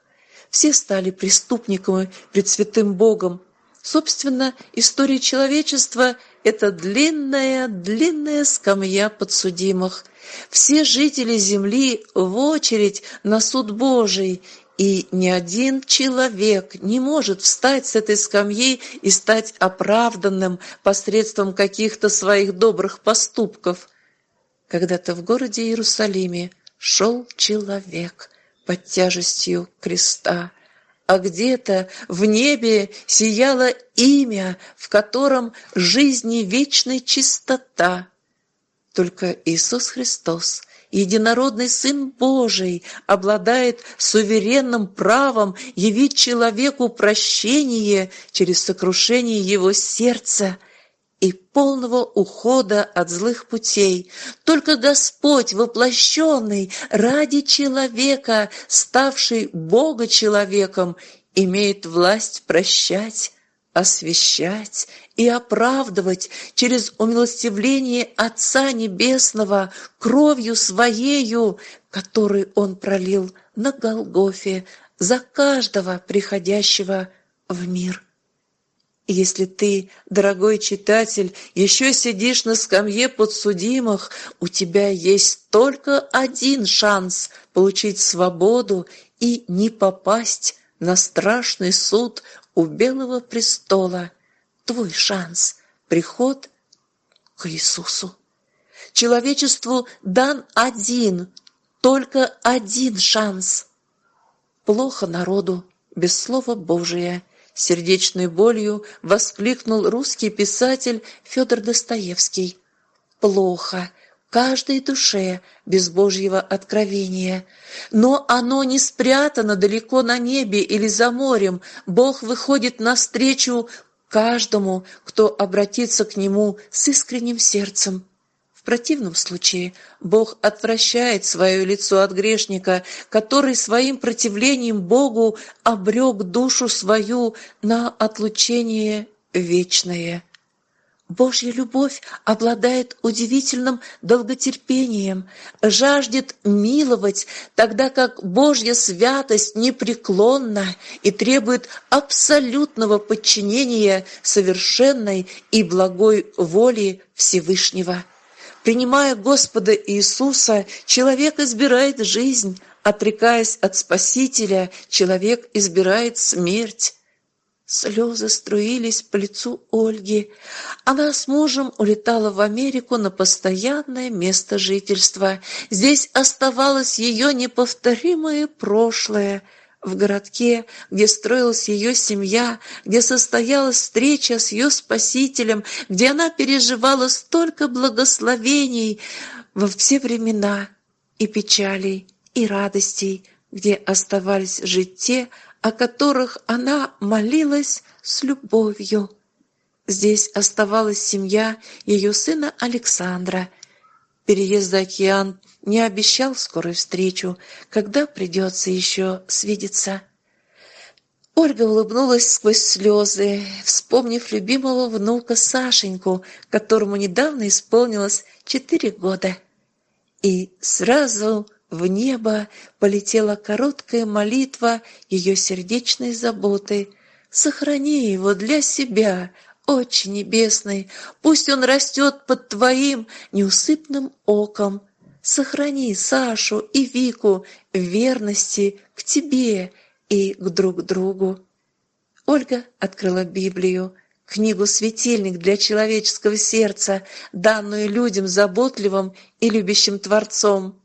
Все стали преступниками пред святым Богом, Собственно, история человечества – это длинная-длинная скамья подсудимых. Все жители Земли в очередь на суд Божий, и ни один человек не может встать с этой скамьи и стать оправданным посредством каких-то своих добрых поступков. Когда-то в городе Иерусалиме шел человек под тяжестью креста а где-то в небе сияло имя, в котором жизни вечной чистота. Только Иисус Христос, единородный Сын Божий, обладает суверенным правом явить человеку прощение через сокрушение его сердца – и полного ухода от злых путей. Только Господь, воплощенный ради человека, ставший Бога человеком, имеет власть прощать, освящать и оправдывать через умилостивление Отца Небесного кровью Своею, которую Он пролил на Голгофе за каждого приходящего в мир. Если ты, дорогой читатель, еще сидишь на скамье подсудимых, у тебя есть только один шанс получить свободу и не попасть на страшный суд у Белого престола. Твой шанс — приход к Иисусу. Человечеству дан один, только один шанс. Плохо народу, без слова Божия. Сердечной болью воскликнул русский писатель Федор Достоевский. Плохо, каждой душе без Божьего откровения. Но оно не спрятано далеко на небе или за морем. Бог выходит навстречу каждому, кто обратится к Нему с искренним сердцем. Противном случае Бог отвращает свое лицо от грешника, который своим противлением Богу обрек душу свою на отлучение вечное. Божья любовь обладает удивительным долготерпением, жаждет миловать, тогда как Божья святость непреклонна и требует абсолютного подчинения совершенной и благой воли Всевышнего. Принимая Господа Иисуса, человек избирает жизнь, отрекаясь от Спасителя, человек избирает смерть. Слезы струились по лицу Ольги. Она с мужем улетала в Америку на постоянное место жительства. Здесь оставалось ее неповторимое прошлое. В городке, где строилась ее семья, где состоялась встреча с ее Спасителем, где она переживала столько благословений во все времена и печалей, и радостей, где оставались жить те, о которых она молилась с любовью. Здесь оставалась семья ее сына Александра. Переезд за океан не обещал скорую встречу, когда придется еще свидеться. Ольга улыбнулась сквозь слезы, вспомнив любимого внука Сашеньку, которому недавно исполнилось четыре года. И сразу в небо полетела короткая молитва ее сердечной заботы. «Сохрани его для себя, Отче Небесный, пусть он растет под Твоим неусыпным оком. Сохрани Сашу и Вику в верности к Тебе и к друг другу». Ольга открыла Библию, книгу-светильник для человеческого сердца, данную людям заботливым и любящим Творцом.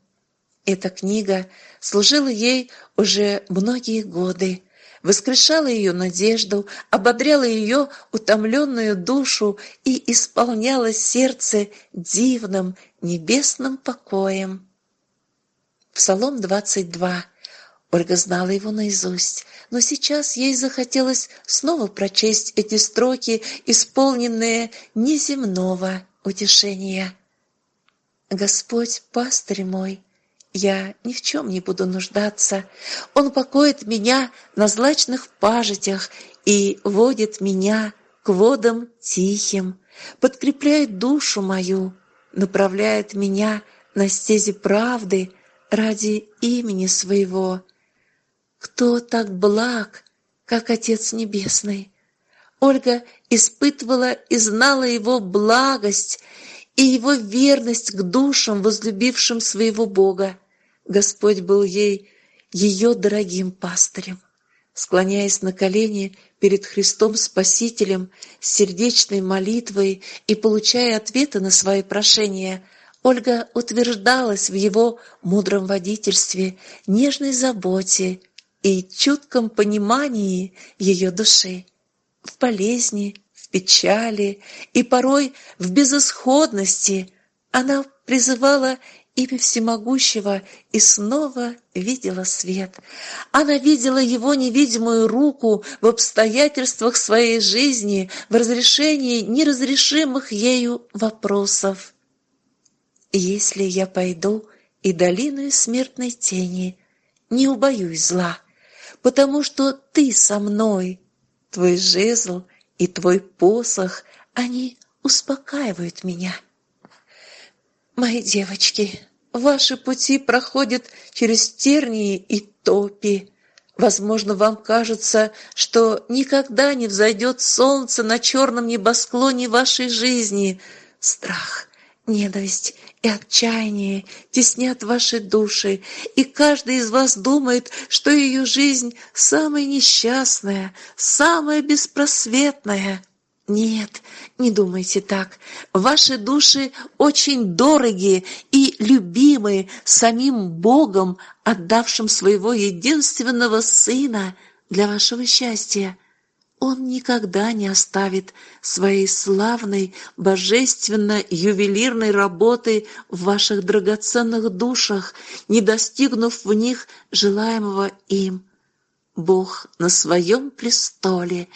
Эта книга служила ей уже многие годы, воскрешала ее надежду, ободряла ее утомленную душу и исполняла сердце дивным небесным покоем. Псалом 22. Ольга знала его наизусть, но сейчас ей захотелось снова прочесть эти строки, исполненные неземного утешения. «Господь, пастырь мой, я ни в чем не буду нуждаться. Он покоит меня на злачных пажитях и водит меня к водам тихим, подкрепляет душу мою, направляет меня на стези правды ради имени своего. Кто так благ, как Отец Небесный? Ольга испытывала и знала его благость и его верность к душам, возлюбившим своего Бога. Господь был ей ее дорогим пастырем. Склоняясь на колени перед Христом Спасителем с сердечной молитвой и получая ответы на свои прошения, Ольга утверждалась в его мудром водительстве, нежной заботе и чутком понимании ее души. В болезни, в печали и порой в безысходности она призывала имя всемогущего и снова видела свет. Она видела его невидимую руку в обстоятельствах своей жизни, в разрешении неразрешимых ею вопросов. «Если я пойду и долиной смертной тени, не убоюсь зла, потому что ты со мной, твой жезл и твой посох, они успокаивают меня». Мои девочки, ваши пути проходят через тернии и топи. Возможно, вам кажется, что никогда не взойдет солнце на черном небосклоне вашей жизни. Страх, ненависть и отчаяние теснят ваши души, и каждый из вас думает, что ее жизнь самая несчастная, самая беспросветная. Нет, не думайте так. Ваши души очень дорогие и любимые самим Богом, отдавшим своего единственного Сына для вашего счастья. Он никогда не оставит своей славной, божественно-ювелирной работы в ваших драгоценных душах, не достигнув в них желаемого им. Бог на своем престоле,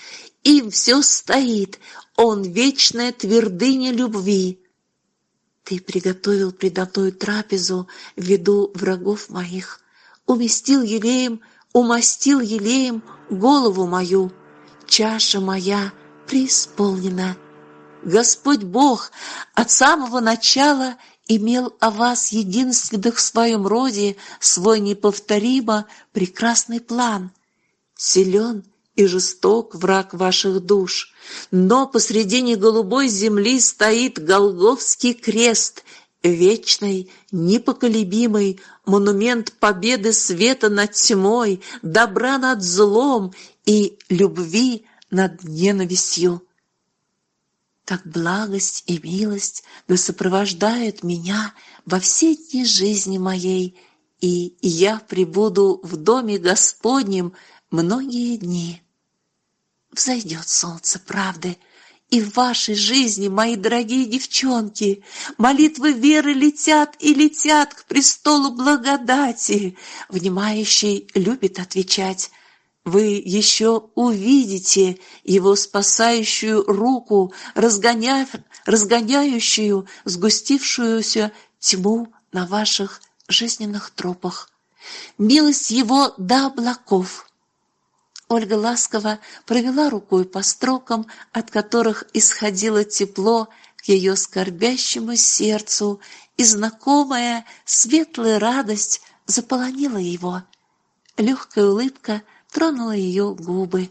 им все стоит, Он вечная твердыня любви. Ты приготовил предо мною трапезу в виду врагов моих, уместил елеем, умастил елеем голову мою, чаша моя преисполнена. Господь Бог от самого начала имел о вас единственных в своем роде свой неповторимо прекрасный план. Силен и жесток враг ваших душ, но посредине голубой земли стоит Голговский крест, вечный, непоколебимый монумент победы света над тьмой, добра над злом и любви над ненавистью. Так благость и милость да сопровождают меня во все дни жизни моей, и я пребуду в доме Господнем многие дни. Взойдет солнце правды, и в вашей жизни, мои дорогие девчонки, молитвы веры летят и летят к престолу благодати. Внимающий любит отвечать. Вы еще увидите его спасающую руку, разгоня... разгоняющую сгустившуюся тьму на ваших жизненных тропах. Милость его до облаков — Ольга ласково провела рукой по строкам, от которых исходило тепло к ее скорбящему сердцу, и знакомая светлая радость заполонила его. Легкая улыбка тронула ее губы.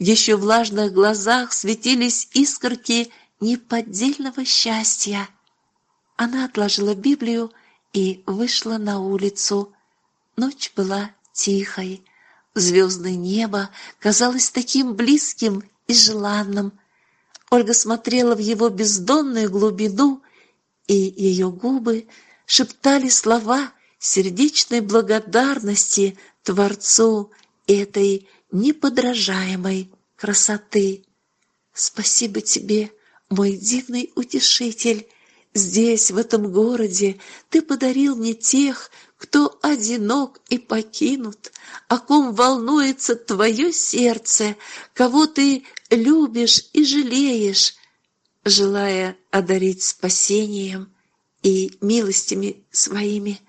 В еще влажных глазах светились искорки неподдельного счастья. Она отложила Библию и вышла на улицу. Ночь была тихой. Звездное небо казалось таким близким и желанным. Ольга смотрела в его бездонную глубину, и ее губы шептали слова сердечной благодарности Творцу этой неподражаемой красоты. Спасибо тебе, мой дивный утешитель. Здесь, в этом городе, ты подарил мне тех, кто одинок и покинут, о ком волнуется твое сердце, кого ты любишь и жалеешь, желая одарить спасением и милостями своими.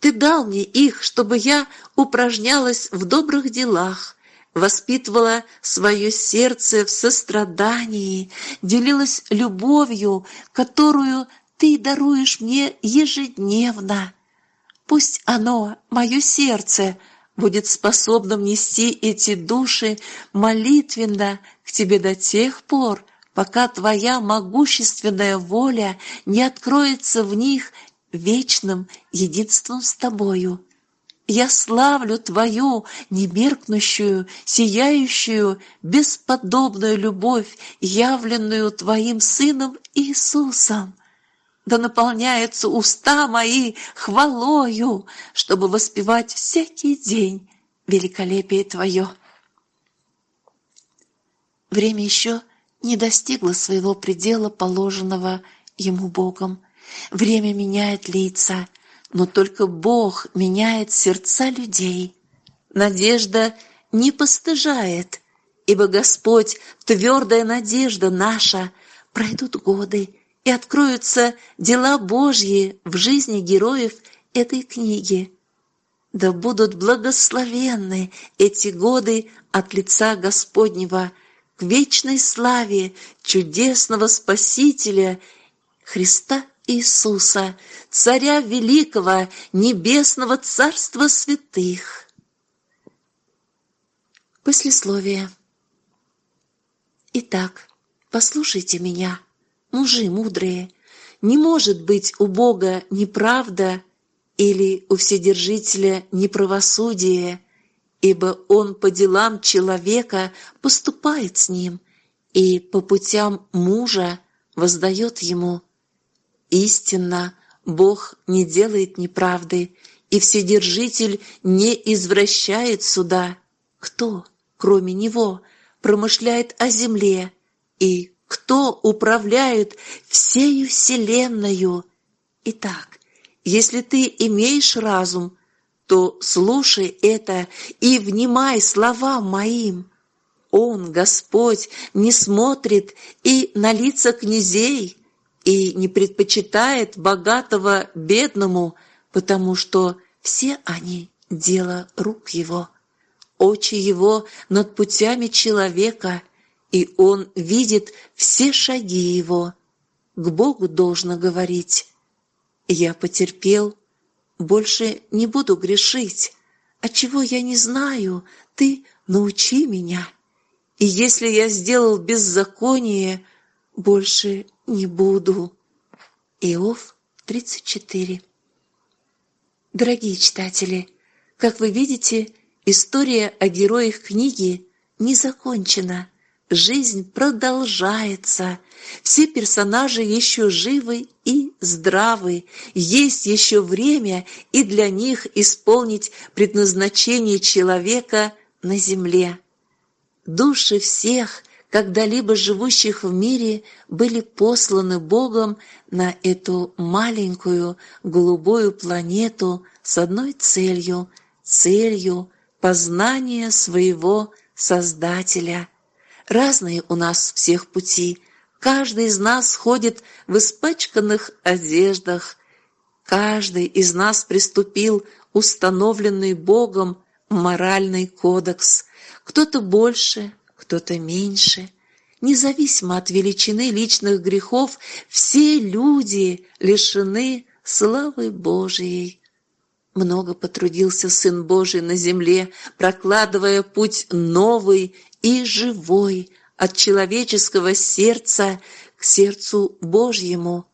Ты дал мне их, чтобы я упражнялась в добрых делах, воспитывала свое сердце в сострадании, делилась любовью, которую ты даруешь мне ежедневно. Пусть оно, мое сердце, будет способным нести эти души молитвенно к тебе до тех пор, пока твоя могущественная воля не откроется в них вечным единством с тобою. Я славлю Твою немеркнущую, сияющую, бесподобную любовь, явленную Твоим Сыном Иисусом да наполняются уста мои хвалою, чтобы воспевать всякий день великолепие Твое. Время еще не достигло своего предела, положенного ему Богом. Время меняет лица, но только Бог меняет сердца людей. Надежда не постыжает, ибо Господь — твердая надежда наша. Пройдут годы, и откроются дела Божьи в жизни героев этой книги. Да будут благословенны эти годы от лица Господнего к вечной славе чудесного Спасителя Христа Иисуса, Царя Великого, Небесного Царства Святых. Послесловие. Итак, послушайте меня – мужи мудрые, не может быть у Бога неправда или у Вседержителя неправосудие, ибо Он по делам человека поступает с ним, и по путям мужа воздает ему. Истинно, Бог не делает неправды, и Вседержитель не извращает суда. Кто, кроме Него, промышляет о земле, и кто управляет всею вселенную? Итак, если ты имеешь разум, то слушай это и внимай словам моим. Он, Господь, не смотрит и на лица князей, и не предпочитает богатого бедному, потому что все они – дело рук его. Очи его над путями человека, и он видит все шаги его. К Богу должно говорить. Я потерпел, больше не буду грешить. А чего я не знаю, ты научи меня. И если я сделал беззаконие, больше не буду. Иов 34 Дорогие читатели, как вы видите, история о героях книги не закончена. Жизнь продолжается. Все персонажи еще живы и здравы. Есть еще время и для них исполнить предназначение человека на земле. Души всех, когда-либо живущих в мире, были посланы Богом на эту маленькую голубую планету с одной целью – целью познания своего Создателя. Разные у нас всех пути, каждый из нас ходит в испачканных одеждах, каждый из нас приступил установленный Богом моральный кодекс, кто-то больше, кто-то меньше – Независимо от величины личных грехов, все люди лишены славы Божией. Много потрудился Сын Божий на земле, прокладывая путь новый и живой от человеческого сердца к сердцу Божьему.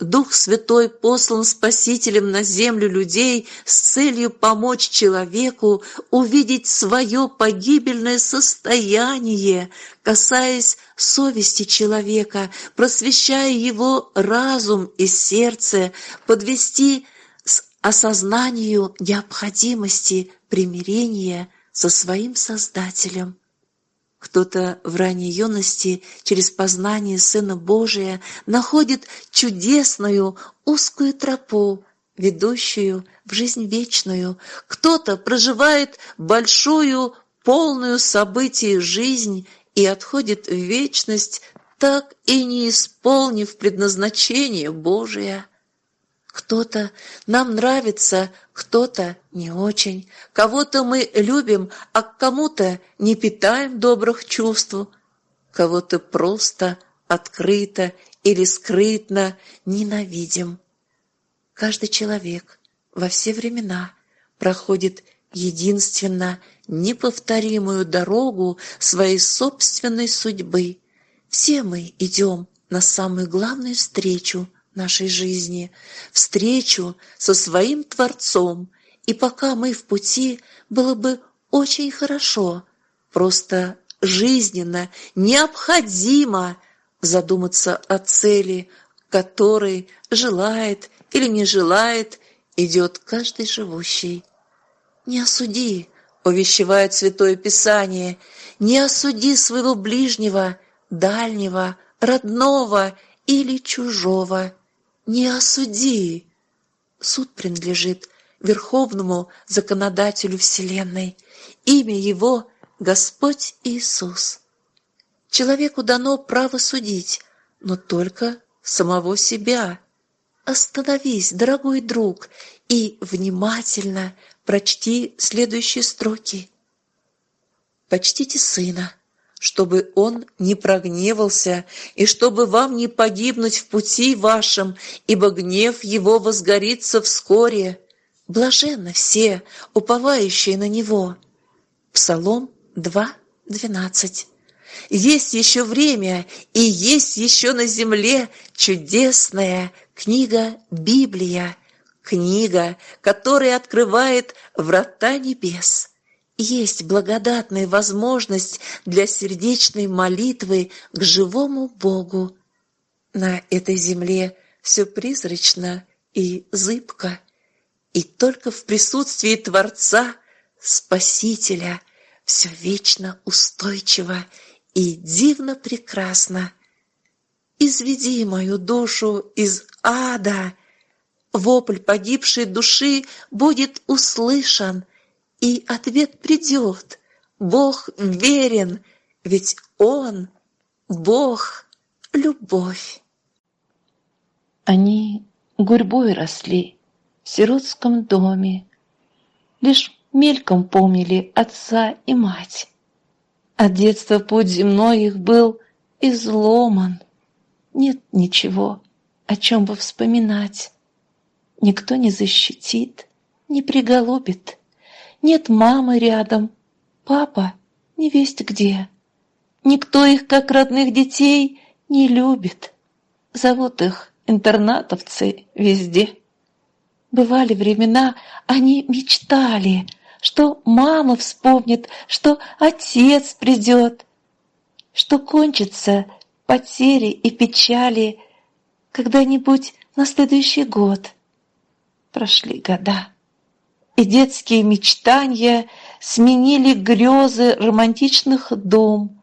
Дух Святой послан Спасителем на землю людей с целью помочь человеку увидеть свое погибельное состояние, касаясь совести человека, просвещая его разум и сердце, подвести с осознанию необходимости примирения со своим Создателем. Кто-то в ранней юности через познание Сына Божия находит чудесную узкую тропу, ведущую в жизнь вечную. Кто-то проживает большую, полную событий жизнь и отходит в вечность, так и не исполнив предназначение Божие. Кто-то нам нравится, кто-то не очень. Кого-то мы любим, а к кому-то не питаем добрых чувств. Кого-то просто, открыто или скрытно ненавидим. Каждый человек во все времена проходит единственно неповторимую дорогу своей собственной судьбы. Все мы идем на самую главную встречу – нашей жизни, встречу со своим Творцом, и пока мы в пути, было бы очень хорошо, просто жизненно, необходимо задуматься о цели, которой желает или не желает, идет каждый живущий. Не осуди, увещевает Святое Писание, не осуди своего ближнего, дальнего, родного или чужого, не осуди. Суд принадлежит Верховному Законодателю Вселенной. Имя Его – Господь Иисус. Человеку дано право судить, но только самого себя. Остановись, дорогой друг, и внимательно прочти следующие строки. Почтите сына, чтобы он не прогневался, и чтобы вам не погибнуть в пути вашем, ибо гнев его возгорится вскоре. Блаженны все, уповающие на него. Псалом 2, 12. Есть еще время, и есть еще на земле чудесная книга Библия, книга, которая открывает врата небес. Есть благодатная возможность для сердечной молитвы к живому Богу. На этой земле все призрачно и зыбко, и только в присутствии Творца, Спасителя, все вечно устойчиво и дивно прекрасно. Изведи мою душу из ада. Вопль погибшей души будет услышан, и ответ придет. Бог верен, ведь Он — Бог — любовь. Они гурьбой росли в сиротском доме, Лишь мельком помнили отца и мать. От детства путь земной их был изломан. Нет ничего, о чем бы вспоминать. Никто не защитит, не приголубит. Нет мамы рядом, папа не весть где. Никто их, как родных детей, не любит. Зовут их интернатовцы везде. Бывали времена, они мечтали, что мама вспомнит, что отец придет, что кончится потери и печали когда-нибудь на следующий год. Прошли года, и детские мечтания сменили грезы романтичных дом,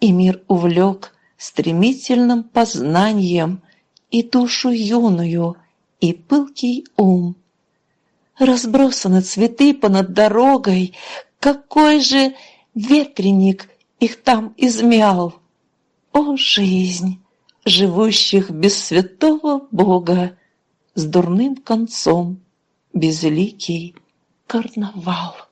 и мир увлек стремительным познанием и душу юную, и пылкий ум. Разбросаны цветы понад дорогой, какой же ветреник их там измял. О, жизнь, живущих без святого Бога, с дурным концом, безликий карнавал.